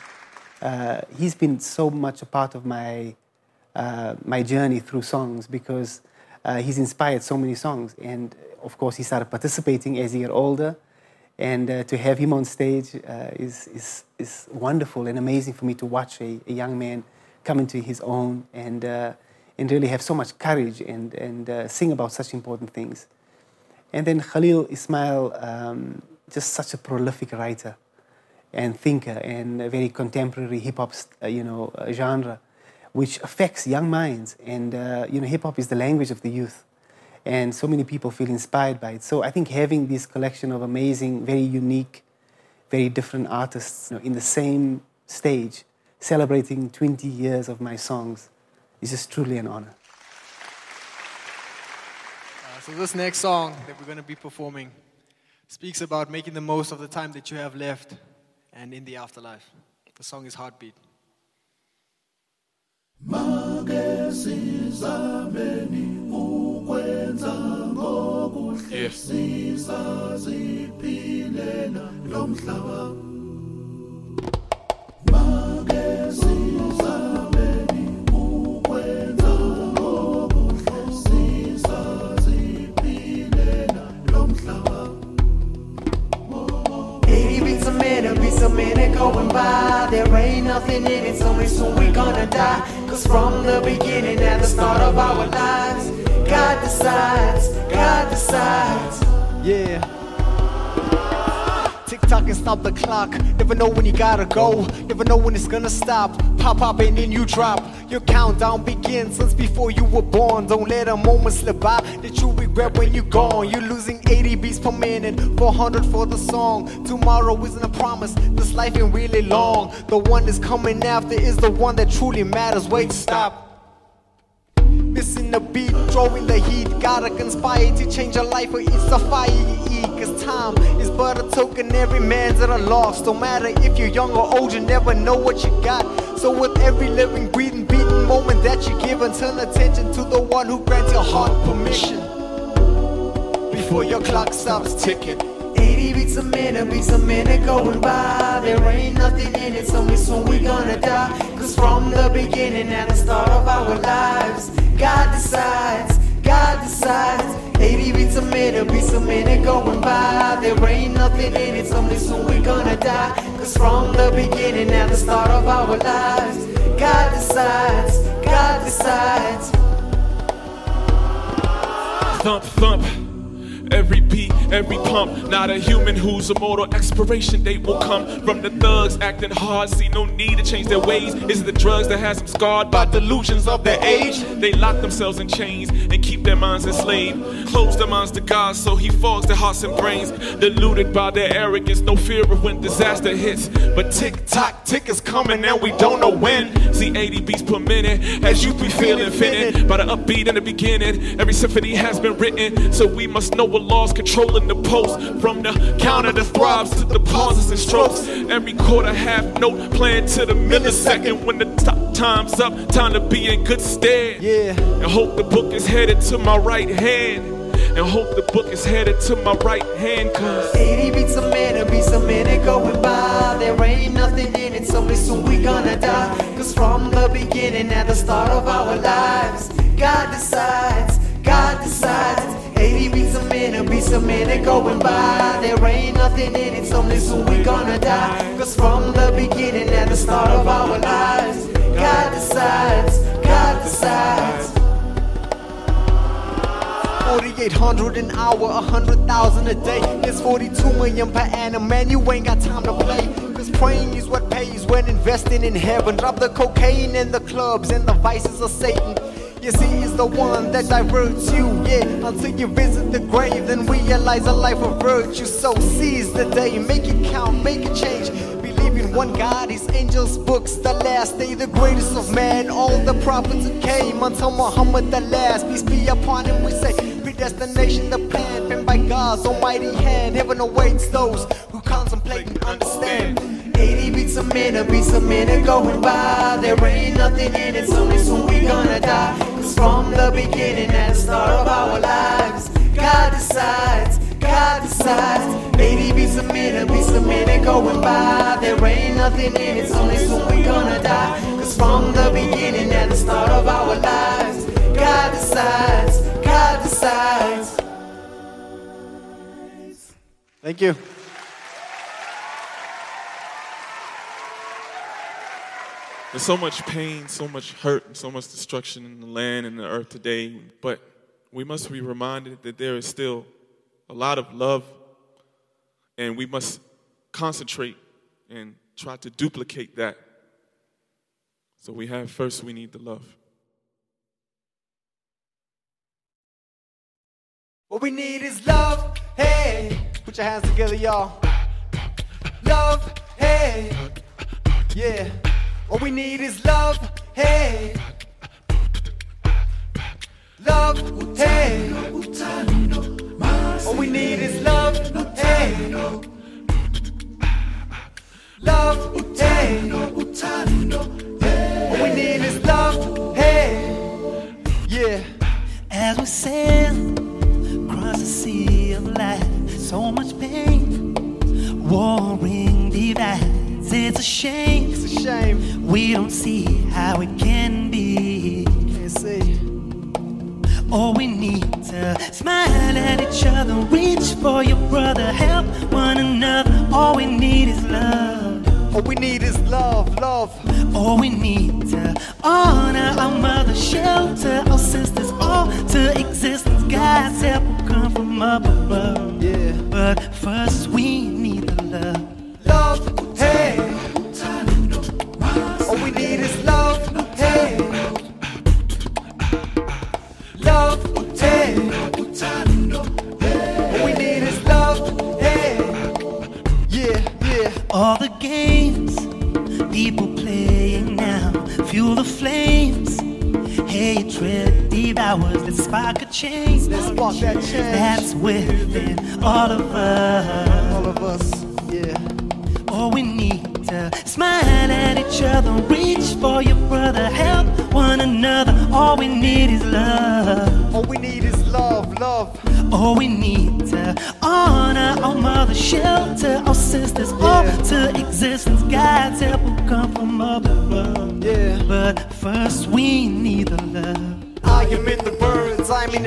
uh, he's been so much a part of my, uh, my journey through songs because uh, he's inspired so many songs. And of course, he started participating as he got older. And uh, to have him on stage uh, is, is, is wonderful and amazing for me to watch a, a young man come into his own and, uh, and really have so much courage and, and uh, sing about such important things. And then Khalil Ismail, um, just such a prolific writer and thinker and a very contemporary hip hop, uh, you know, uh, genre, which affects young minds. And uh, you know, hip hop is the language of the youth, and so many people feel inspired by it. So I think having this collection of amazing, very unique, very different artists you know, in the same stage, celebrating 20 years of my songs, is just truly an honor. So this next song that we're going to be performing speaks about making the most of the time that you have left and in the afterlife. The song is Heartbeat. Eighty beats a minute, beats a minute going by. There ain't nothing in it, so soon we gonna die. Cause from the beginning, at the start of our lives, God decides, God decides. Yeah. Tick tock and stop the clock. Never know when you gotta go. Never know when it's gonna stop. Pop up and then you drop. Your countdown begins since before you were born. Don't let a moment slip by that you regret when you're gone. You're losing 80 beats per minute, 400 for the song. Tomorrow isn't a promise. This life ain't really long. The one that's coming after is the one that truly matters. Wait, stop. Missing the beat, drawing the heat. Gotta conspire to change your life or it's a fire you eat. Cause time is but a token, every man's at a loss. No matter if you're young or old, you never know what you got. So with every living, breathing, beating moment that you give, and turn attention to the one who grants your heart permission. Before your clock stops ticking. 80 beats a minute, beats a minute going by. There ain't nothing in it, so we soon we gonna die. Cause from the beginning and the start of our lives, God decides, God decides. 80 beats a minute, beats a minute going by. There ain't nothing in it, so soon we gonna die. Cause from the beginning and the start of our lives, God decides, God decides. thump, thump. Every beat, every pump, not a human whose immortal expiration date will come from the thugs acting hard. See no need to change their ways. Is it the drugs that has them scarred by delusions of their age? They lock themselves in chains and keep their minds enslaved. Close their minds to God, so He fogs their hearts and brains. Deluded by their arrogance, no fear of when disaster hits. But tick tock, tick is coming and we don't know when. See 80 beats per minute as you be feeling fitted by the upbeat in the beginning. Every symphony has been written, so we must know what laws controlling the post. From the counter that throbs to the pauses and strokes. Every quarter half note playing to the millisecond when the top time's up. Time to be in good stead. Yeah. And hope the book is headed to my right hand. And hope the book is headed to my right hand, cause 80 beats a minute, beats a minute going by. There ain't nothing in it, so soon we gonna die. Cause from the beginning at the start of our lives, God decides, God decides. 80 beats a minute, beats a minute going by. There ain't nothing in it, so soon we gonna die. Cause from the beginning and the start of our lives, God decides, God decides. 4800 an hour, 100,000 a day. It's 42 million per annum, man. You ain't got time to play. Cause praying is what pays when investing in heaven. Drop the cocaine in the clubs and the vices of Satan. You see, it's the one that diverts you, yeah. Until you visit the grave, then realize a life of virtue. So seize the day, make it count, make a change. Believe in one God, His angels, books, the last day, the greatest of man. All the prophets who came until Muhammad the last. Peace be upon him, we say. Predestination, the plan, penned by God's almighty hand. Heaven awaits those who contemplate and understand. 80 beats a minute, beats a minute going by. There ain't nothing in it, so soon we gonna die. Cause from the beginning and the start of our lives, God decides, God God beats a minute, beats a minute going by. There ain't nothing in it, only soon we gonna die. Cause from the beginning and the start of our lives, God decides, God decides. Thank you. There's so much pain, so much hurt, and so much destruction in the land and the earth today, but we must be reminded that there is still a lot of love, and we must concentrate and try to duplicate that. So we have first, we need the love. What we need is love, hey. Put your hands together, y'all. Love, hey. Yeah. All we need is love, hey. Love, hey. All we need is love, hey. Love, hey. All we need is love, hey. Yeah. As we sail across the sea of life, so much pain, warring divides. It's a shame. It's a shame. We don't see how it can be. Can't see. All we need to smile at each other, reach for your brother, help one another. All we need is love. All we need is love, love. All we need to honor our mother, shelter our sisters, all to existence. God's help will come from up above. Yeah. But first we need the love. Love, change. Let's that change. That's within all of us. All of us, yeah. All we need to smile at each other, reach for your brother, help one another. All we need is love. All we need is love, love. All we need to honor our mother, shelter our sisters, all Yeah. to existence. God's help will come from above. Yeah. But first we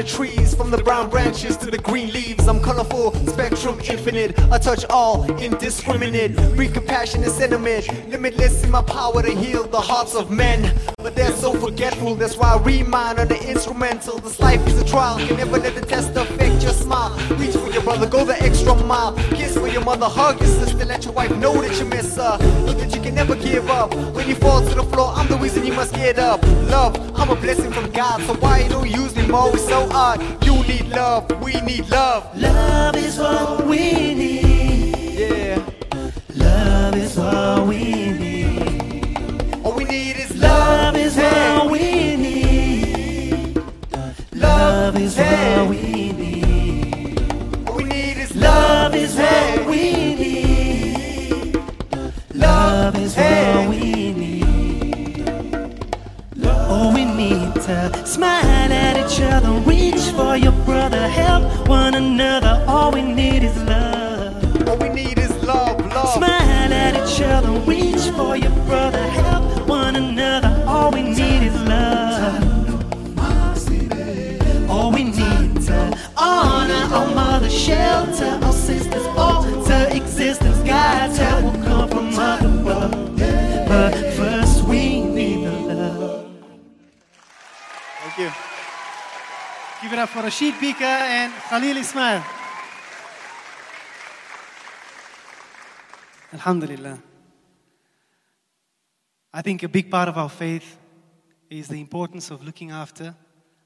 the trees, from the brown branches to the green leaves. I'm colorful, spectrum infinite. I touch all, indiscriminate. Breed compassion and sentiment. Limitless in my power to heal the hearts of men. But they're so forgetful, that's why I remind on the instrumental. This life is a trial, can never let the test affect your smile. Reach for your brother, go the extra mile. Kiss for your mother, hug your sister, let your wife know that you miss her. Know that you can never give up. When you fall to the floor, I'm the reason you must get up. Love, I'm a blessing from God, so why you don't you use me more? It's so odd. You need love, we need love. Love is what we need. Yeah. Love is what up for Rashid Bhikha and Khalil Ismail. Alhamdulillah. I think a big part of our faith is the importance of looking after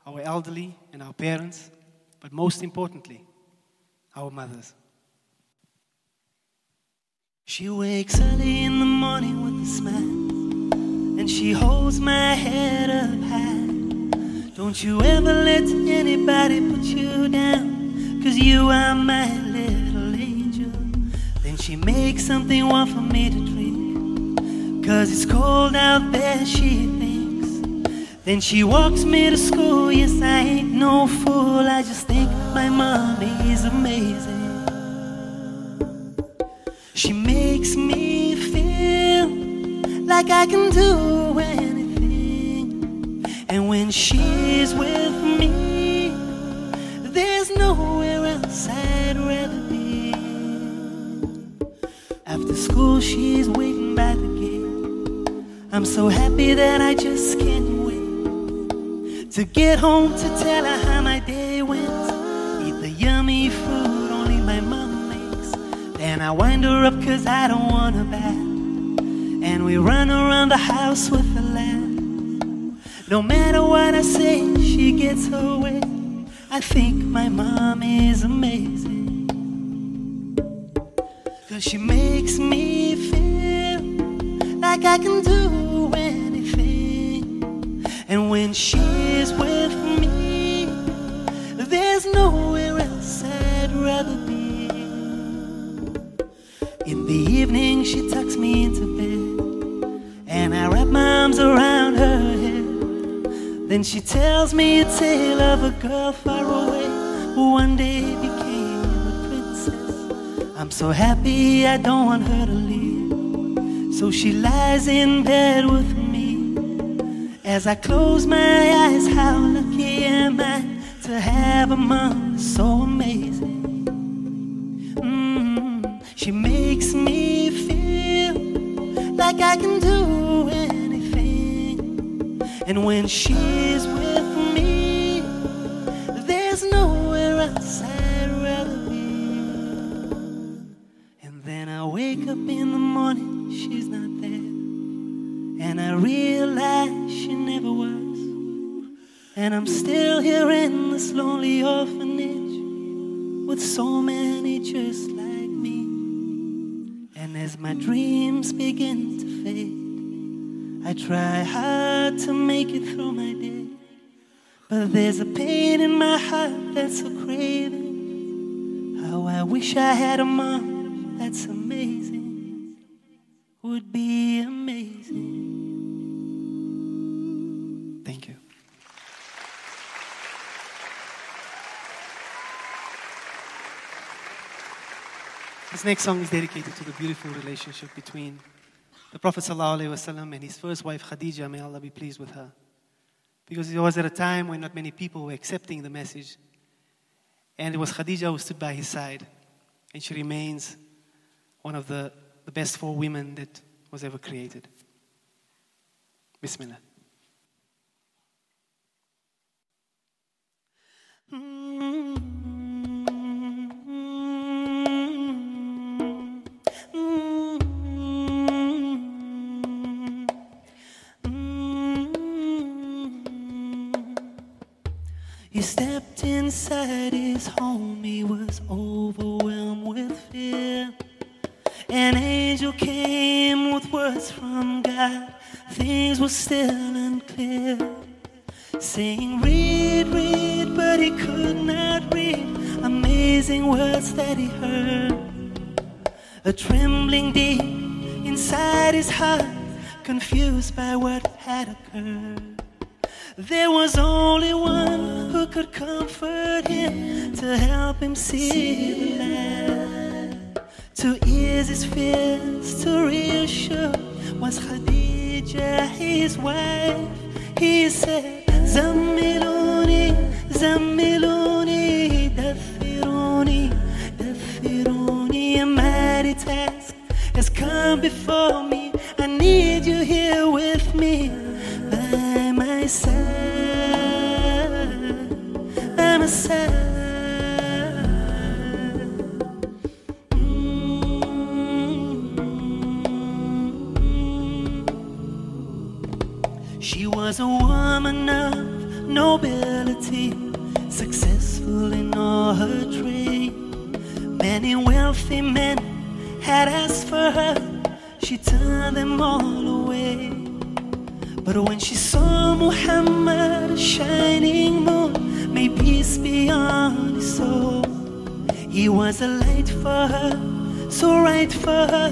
our elderly and our parents, but most importantly, our mothers. She wakes early in the morning with a smile, and she holds my head up high. Don't you ever let anybody put you down, cause you are my little angel. Then she makes something warm for me to drink, cause it's cold out there, she thinks. Then she walks me to school, yes, I ain't no fool, I just think my mommy is amazing. She makes me feel like I can do anything. And when she's with me, there's nowhere else I'd rather be. After school, she's waiting by the gate. I'm so happy that I just can't wait to get home to tell her how my day went. Eat the yummy food only my mom makes. Then I wind her up cause I don't want her back. And we run around the house with. No matter what I say, she gets her way. I think my mom is amazing. Cause she makes me feel like I can do anything. And when she's with me, there's nowhere else I'd rather be. In the evening, she tucks me into bed, and I wrap my arms around. Then she tells me a tale of a girl far away who one day became a princess. I'm so happy I don't want her to leave. So she lies in bed with me. As I close my eyes, how lucky am I to have a mom so amazing. Mm, she makes me feel like I can when she's with me, there's nowhere else I'd rather be. And then I wake up in the morning, she's not there. And I realize she never was. And I'm still here in this lonely orphanage with so many just like me. And as my dreams begin I try hard to make it through my day. But there's a pain in my heart that's so craving. How I wish I had a mom that's amazing. Would be amazing. Thank you. This next song is dedicated to the beautiful relationship between the Prophet ﷺ and his first wife Khadija, may Allah be pleased with her. Because it was at a time when not many people were accepting the message. And it was Khadija who stood by his side. And she remains one of the, the best four women that was ever created. Bismillah. Hmm. He stepped inside his home, he was overwhelmed with fear. An angel came with words from God, things were still unclear. Saying, Read, read, but he could not read. Amazing words that he heard. A trembling deep inside his heart, confused by what had occurred. There was only one who could comfort him to help him see the light. To ease his fears, to reassure, was Khadija his wife. He said, Zammiluni, Zammiluni, Dathiruni, Dathiruni. A mighty task has come before me. I need you here with me She was a woman of nobility, successful in all her trade. Many wealthy men had asked for her, she turned them all away. But when she saw Muhammad, a shining moon, may peace be on his soul. He was a light for her, so right for her.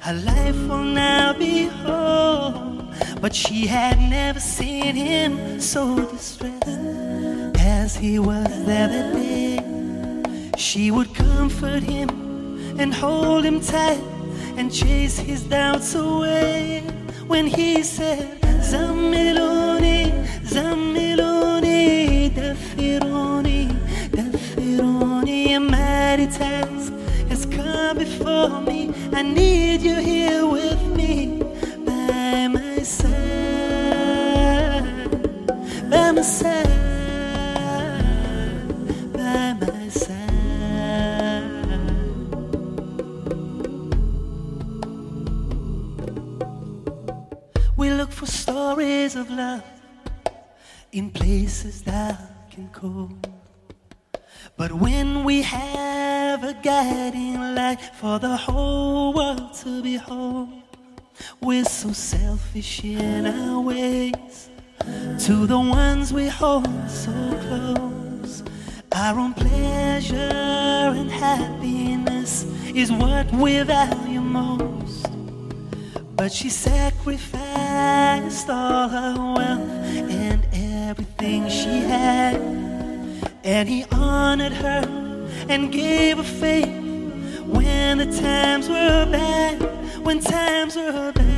Her life will now be whole. But she had never seen him so distressed as he was that day. She would comfort him and hold him tight and chase his doubts away when he said, Zamiluni, Zamiluni, I need you here with me by my side, by my side. By my side. We look for stories of love in places dark and cold. But when we have a guiding light for the whole world to behold, we're so selfish in our ways to the ones we hold so close. Our own pleasure and happiness is what we value most. But she sacrificed all her wealth and everything she had. And he honored her and gave her faith when the times were bad, when times were bad.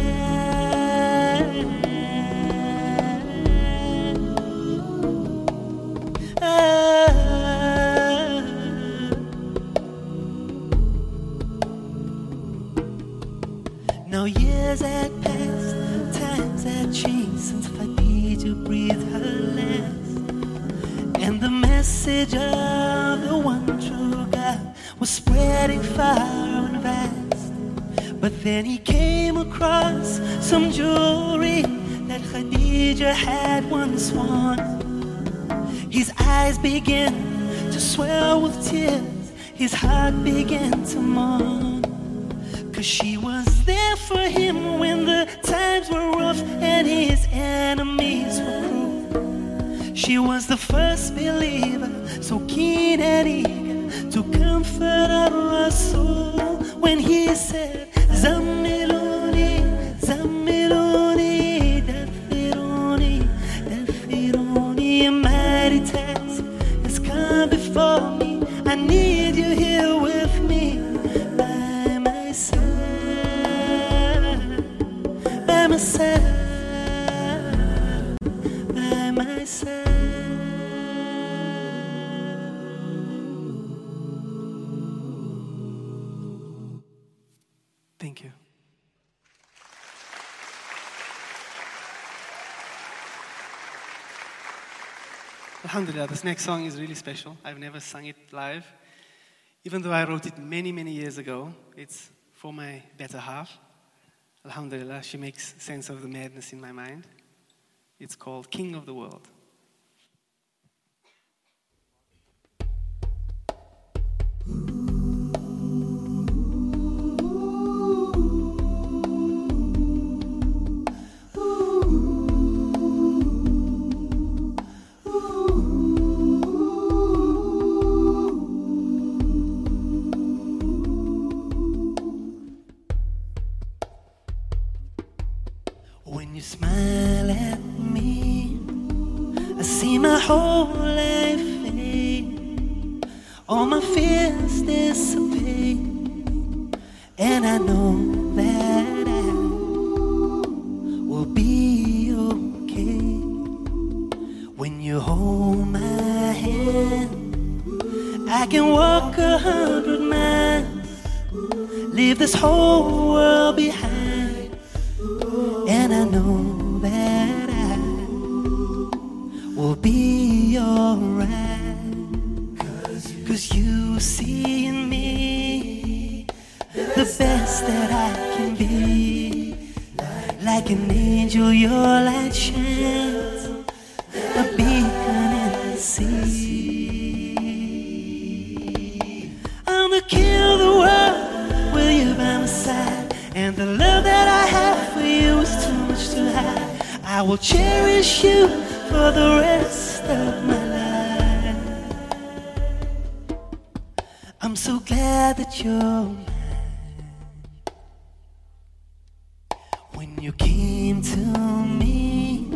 Now years had passed, times had changed since I needed to breathe her last. And the message of the one true God was spreading far and vast. But then he came across some jewelry that Khadija had once worn. His eyes began to swell with tears, his heart began to mourn. Cause she was there for him when the times were rough and his enemies were cruel. She was the first believer, so keen and eager to comfort our soul. When he said, Zamiluni, Zamiluni, this next song is really special. I've never sung it live. Even though I wrote it many, many years ago, it's for my better half. Alhamdulillah, she makes sense of the madness in my mind. It's called King of the World. My whole life fade. All my fears dissipate, and I know that I will be okay. When you hold my hand, I can walk a hundred miles, leave this whole world behind. And I know be alright. Cause you see in me the best that I can be. Like an angel, your light shines, a beacon in the sea. I'm the king of the world with you by my side. And the love that I have for you is too much to hide. I will cherish you for the rest of my life. I'm so glad that you're mine. When you came to me,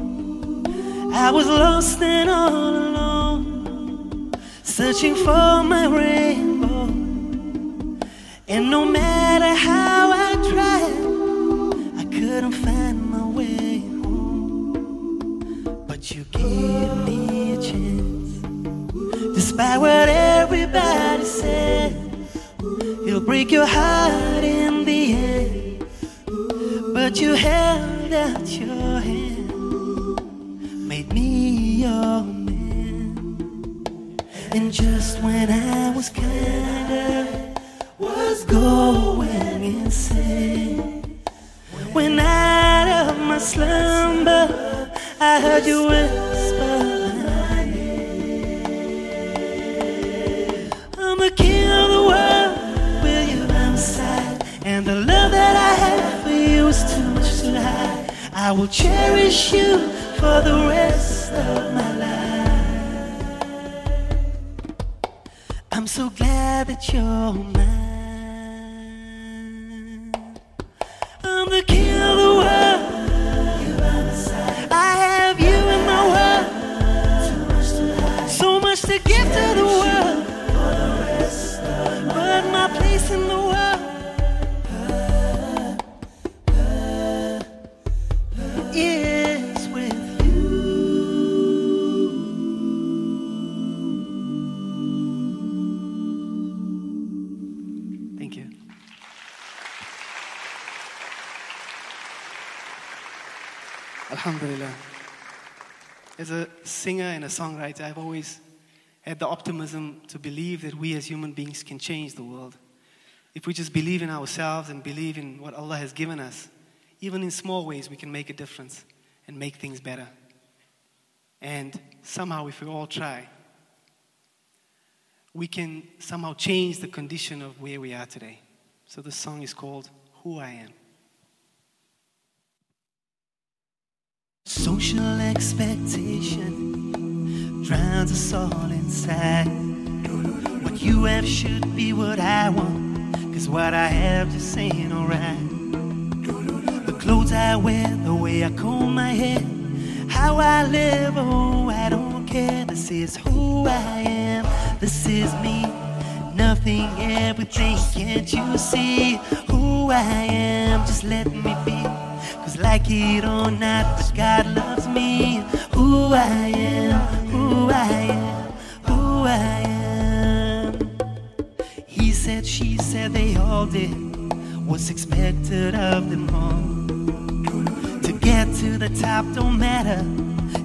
I was lost and all alone, searching for my rainbow. And no matter how I tried, I couldn't find gave me a chance. Despite what everybody said, it'll break your heart in the end. But you held out your hand, made me your man. And just when I was kinda was going insane. When out of my slumber, I heard you whisper my name. I'm the king of the world with you by my side, and the love that I have for you is too much to hide. I will cherish you for the rest of my life. I'm so glad that you're mine. As a singer and a songwriter, I've always had the optimism to believe that we as human beings can change the world. If we just believe in ourselves and believe in what Allah has given us, even in small ways, we can make a difference and make things better. And somehow, if we all try, we can somehow change the condition of where we are today. So the song is called Who I Am. Social expectation drowns us all inside. What you have should be what I want, cause what I have just ain't alright. The clothes I wear, the way I comb my hair, how I live, oh, I don't care. This is who I am, this is me. Nothing, everything, can't you see who I am? Just let me be. Cause like it or not, but God loves me. Who I am, who I am, who I am. He said, she said, they all did what's expected of them all. To get to the top don't matter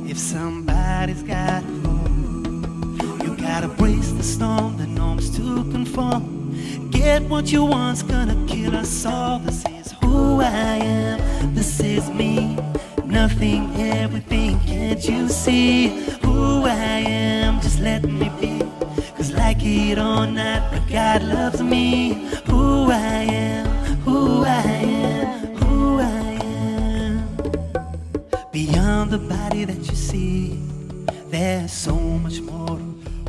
if somebody's got a fall. You gotta brace the storm, the norms to conform. Get what you want's gonna kill us all. This is who I am, this is me. Nothing, everything, can't you see who I am? Just let me be. Cause like it or not, but God loves me. Who I am, who I am, who I am. Beyond the body that you see, there's so much more.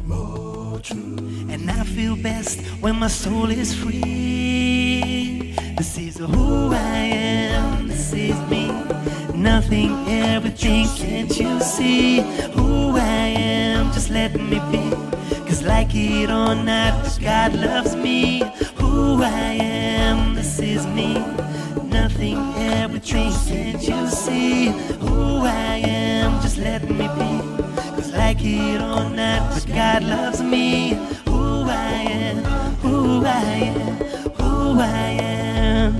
more true. And I feel best when my soul is free. This is who I am, this is me. Nothing, everything, can't you see who I am? Just let me be. Cause like it or not, God loves me. Who I am, this is me. Nothing, everything, can't you see who I am? Just let me be. Cause like it or not, God loves me. I am, who I am.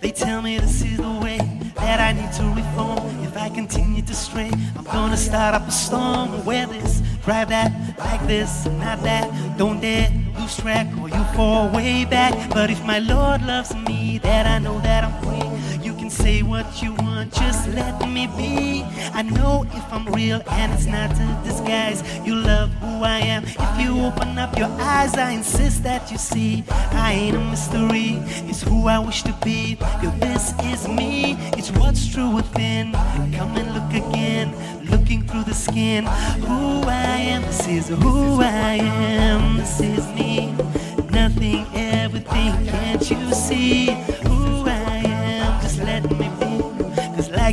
They tell me this is the way that I need to reform. If I continue to stray, I'm gonna start up a storm. Wear this, drive that, like this, not that. Don't dare lose track or you fall way back. But if my Lord loves me, that I know that I'm say what you want, just let me be. I know if I'm real and it's not a disguise. You love who I am. If you open up your eyes, I insist that you see. I ain't a mystery, it's who I wish to be. Yo, this is me, it's what's true within. Come and look again, looking through the skin. Who I am, this is who I am, this is me. Nothing, everything, can't you see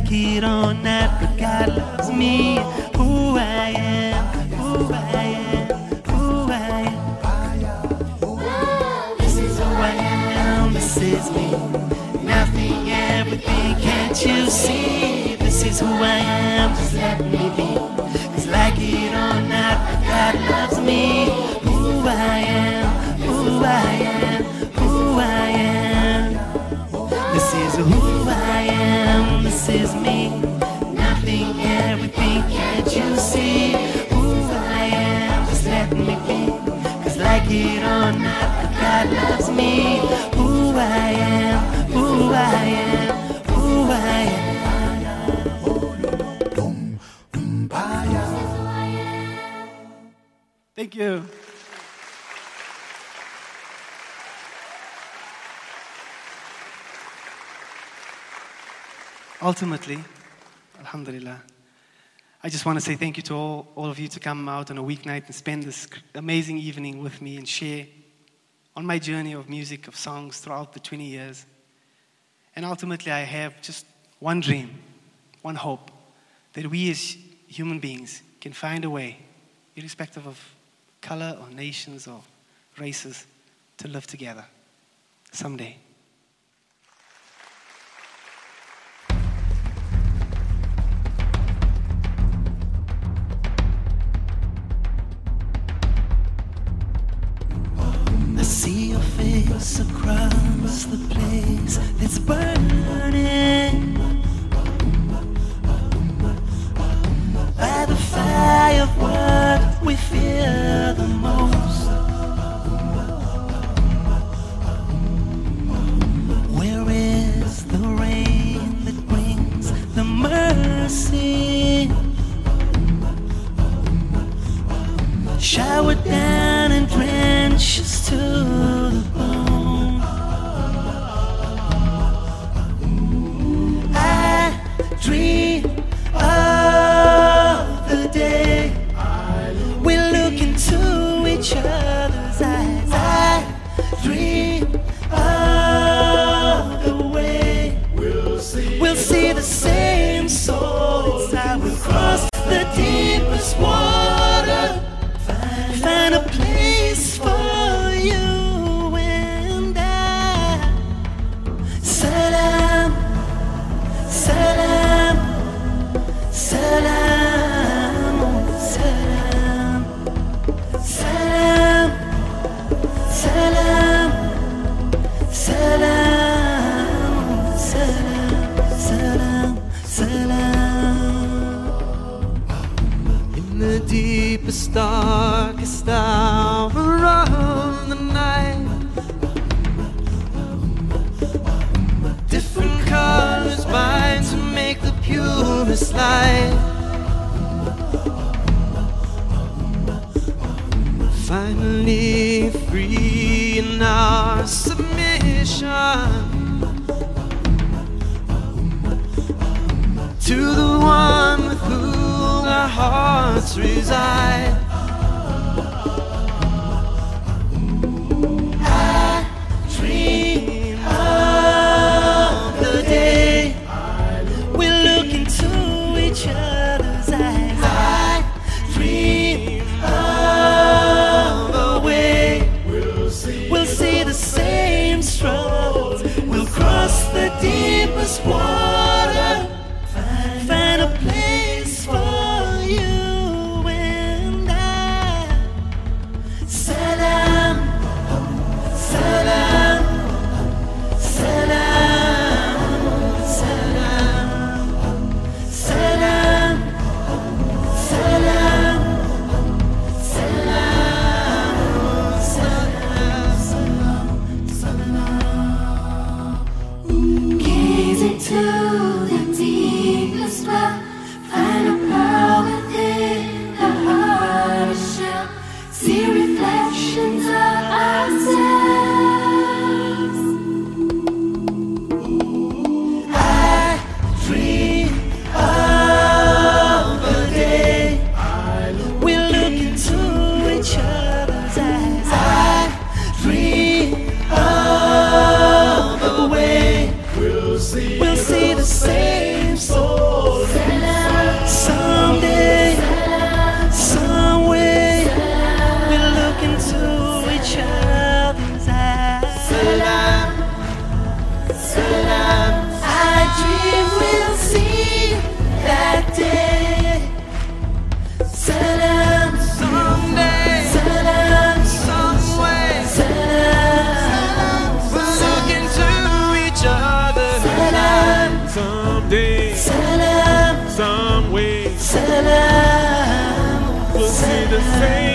kid on Africa God loves me, who I am, who I am, who I am. This is who I am, this is me. Nothing, everything, can't you see? This is who I am, just let me be. Cause like it or not, God loves me, who I am, who I am, who I am. This is who this is me. Nothing, everything, can't you see? Who I am, just let me be. Cause like it or not, God loves me. Who I am, who I am, who I am. Thank you. Ultimately, Alhamdulillah, I just want to say thank you to all, all of you to come out on a weeknight and spend this amazing evening with me and share on my journey of music, of songs throughout the 20 years. And ultimately, I have just one dream, one hope that we as human beings can find a way, irrespective of color or nations or races, to live together someday. See your face across the place that's burning. By the fire of what we fear the most. Where is the rain that brings the mercy? Shower down and drench day, salam, some way, salam, we'll see the same.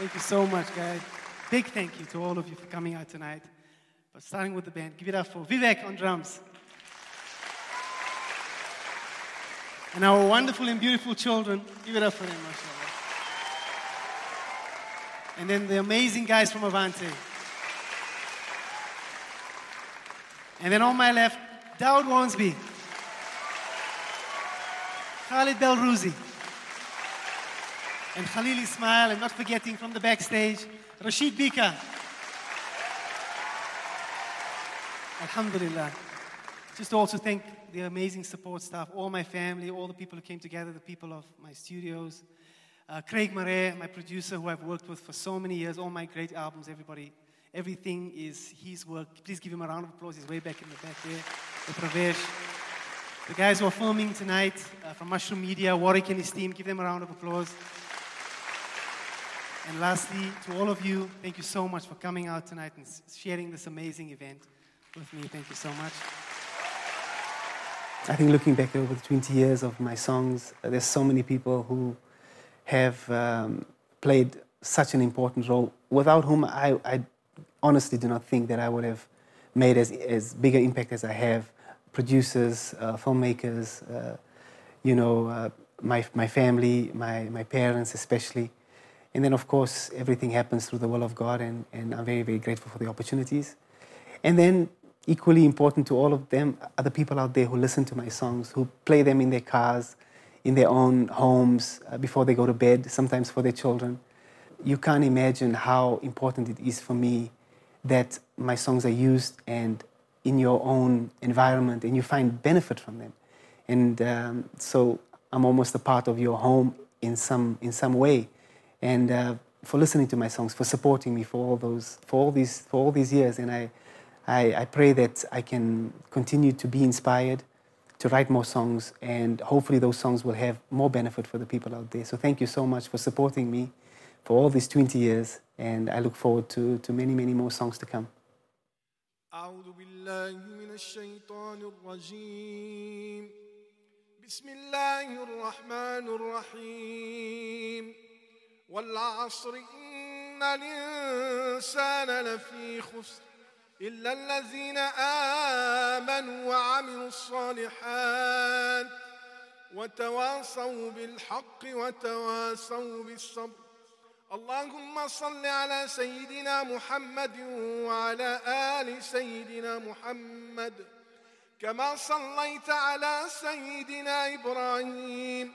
Thank you so much, guys. Big thank you to all of you for coming out tonight. But starting with the band, give it up for Vivek on drums. And our wonderful and beautiful children, give it up for them, mashallah. And then the amazing guys from Avante. And then on my left, Dawud Wharnsby, Khalid Belrhouzi, and Khalil Ismail, and not forgetting from the backstage, Rashid Bhikha. Alhamdulillah. Just to also thank the amazing support staff, all my family, all the people who came together, the people of my studios, uh, Craig Murray, my producer, who I've worked with for so many years, all my great albums, everybody, everything is his work. Please give him a round of applause. He's way back in the back there. The Pravesh. The guys who are filming tonight uh, from Mushroom Media, Warwick and his team, give them a round of applause. And lastly, to all of you, thank you so much for coming out tonight and sharing this amazing event with me. Thank you so much. I think looking back over the 20 years of my songs, uh, there's so many people who have um, played such an important role, without whom I, I honestly do not think that I would have made as, as big an impact as I have. Producers, uh, filmmakers, uh, you know, uh, my, my family, my, my parents especially. And then, of course, everything happens through the will of God, and, and I'm very, very grateful for the opportunities. And then, equally important to all of them are the people out there who listen to my songs, who play them in their cars, in their own homes, uh, before they go to bed, sometimes for their children. You can't imagine how important it is for me that my songs are used and in your own environment and you find benefit from them. And um, so I'm almost a part of your home in some, in some way And uh, for listening to my songs, for supporting me for all, those, for all, these, for all these years. And I, I, I pray that I can continue to be inspired to write more songs, and hopefully those songs will have more benefit for the people out there. So thank you so much for supporting me for all these 20 years, and I look forward to, to many, many more songs to come. أعوذ بالله من الشيطان الرجيم بسم الله الرحمن الرحيم والعصر إن الإنسان لفي خسر إلا الذين آمنوا وعملوا الصالحات وتواصوا بالحق وتواصوا بالصبر. اللهم صل على سيدنا محمد وعلى آل سيدنا محمد كما صليت على سيدنا إبراهيم.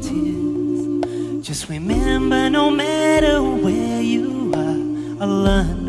tears. Just remember, no matter where you are, I.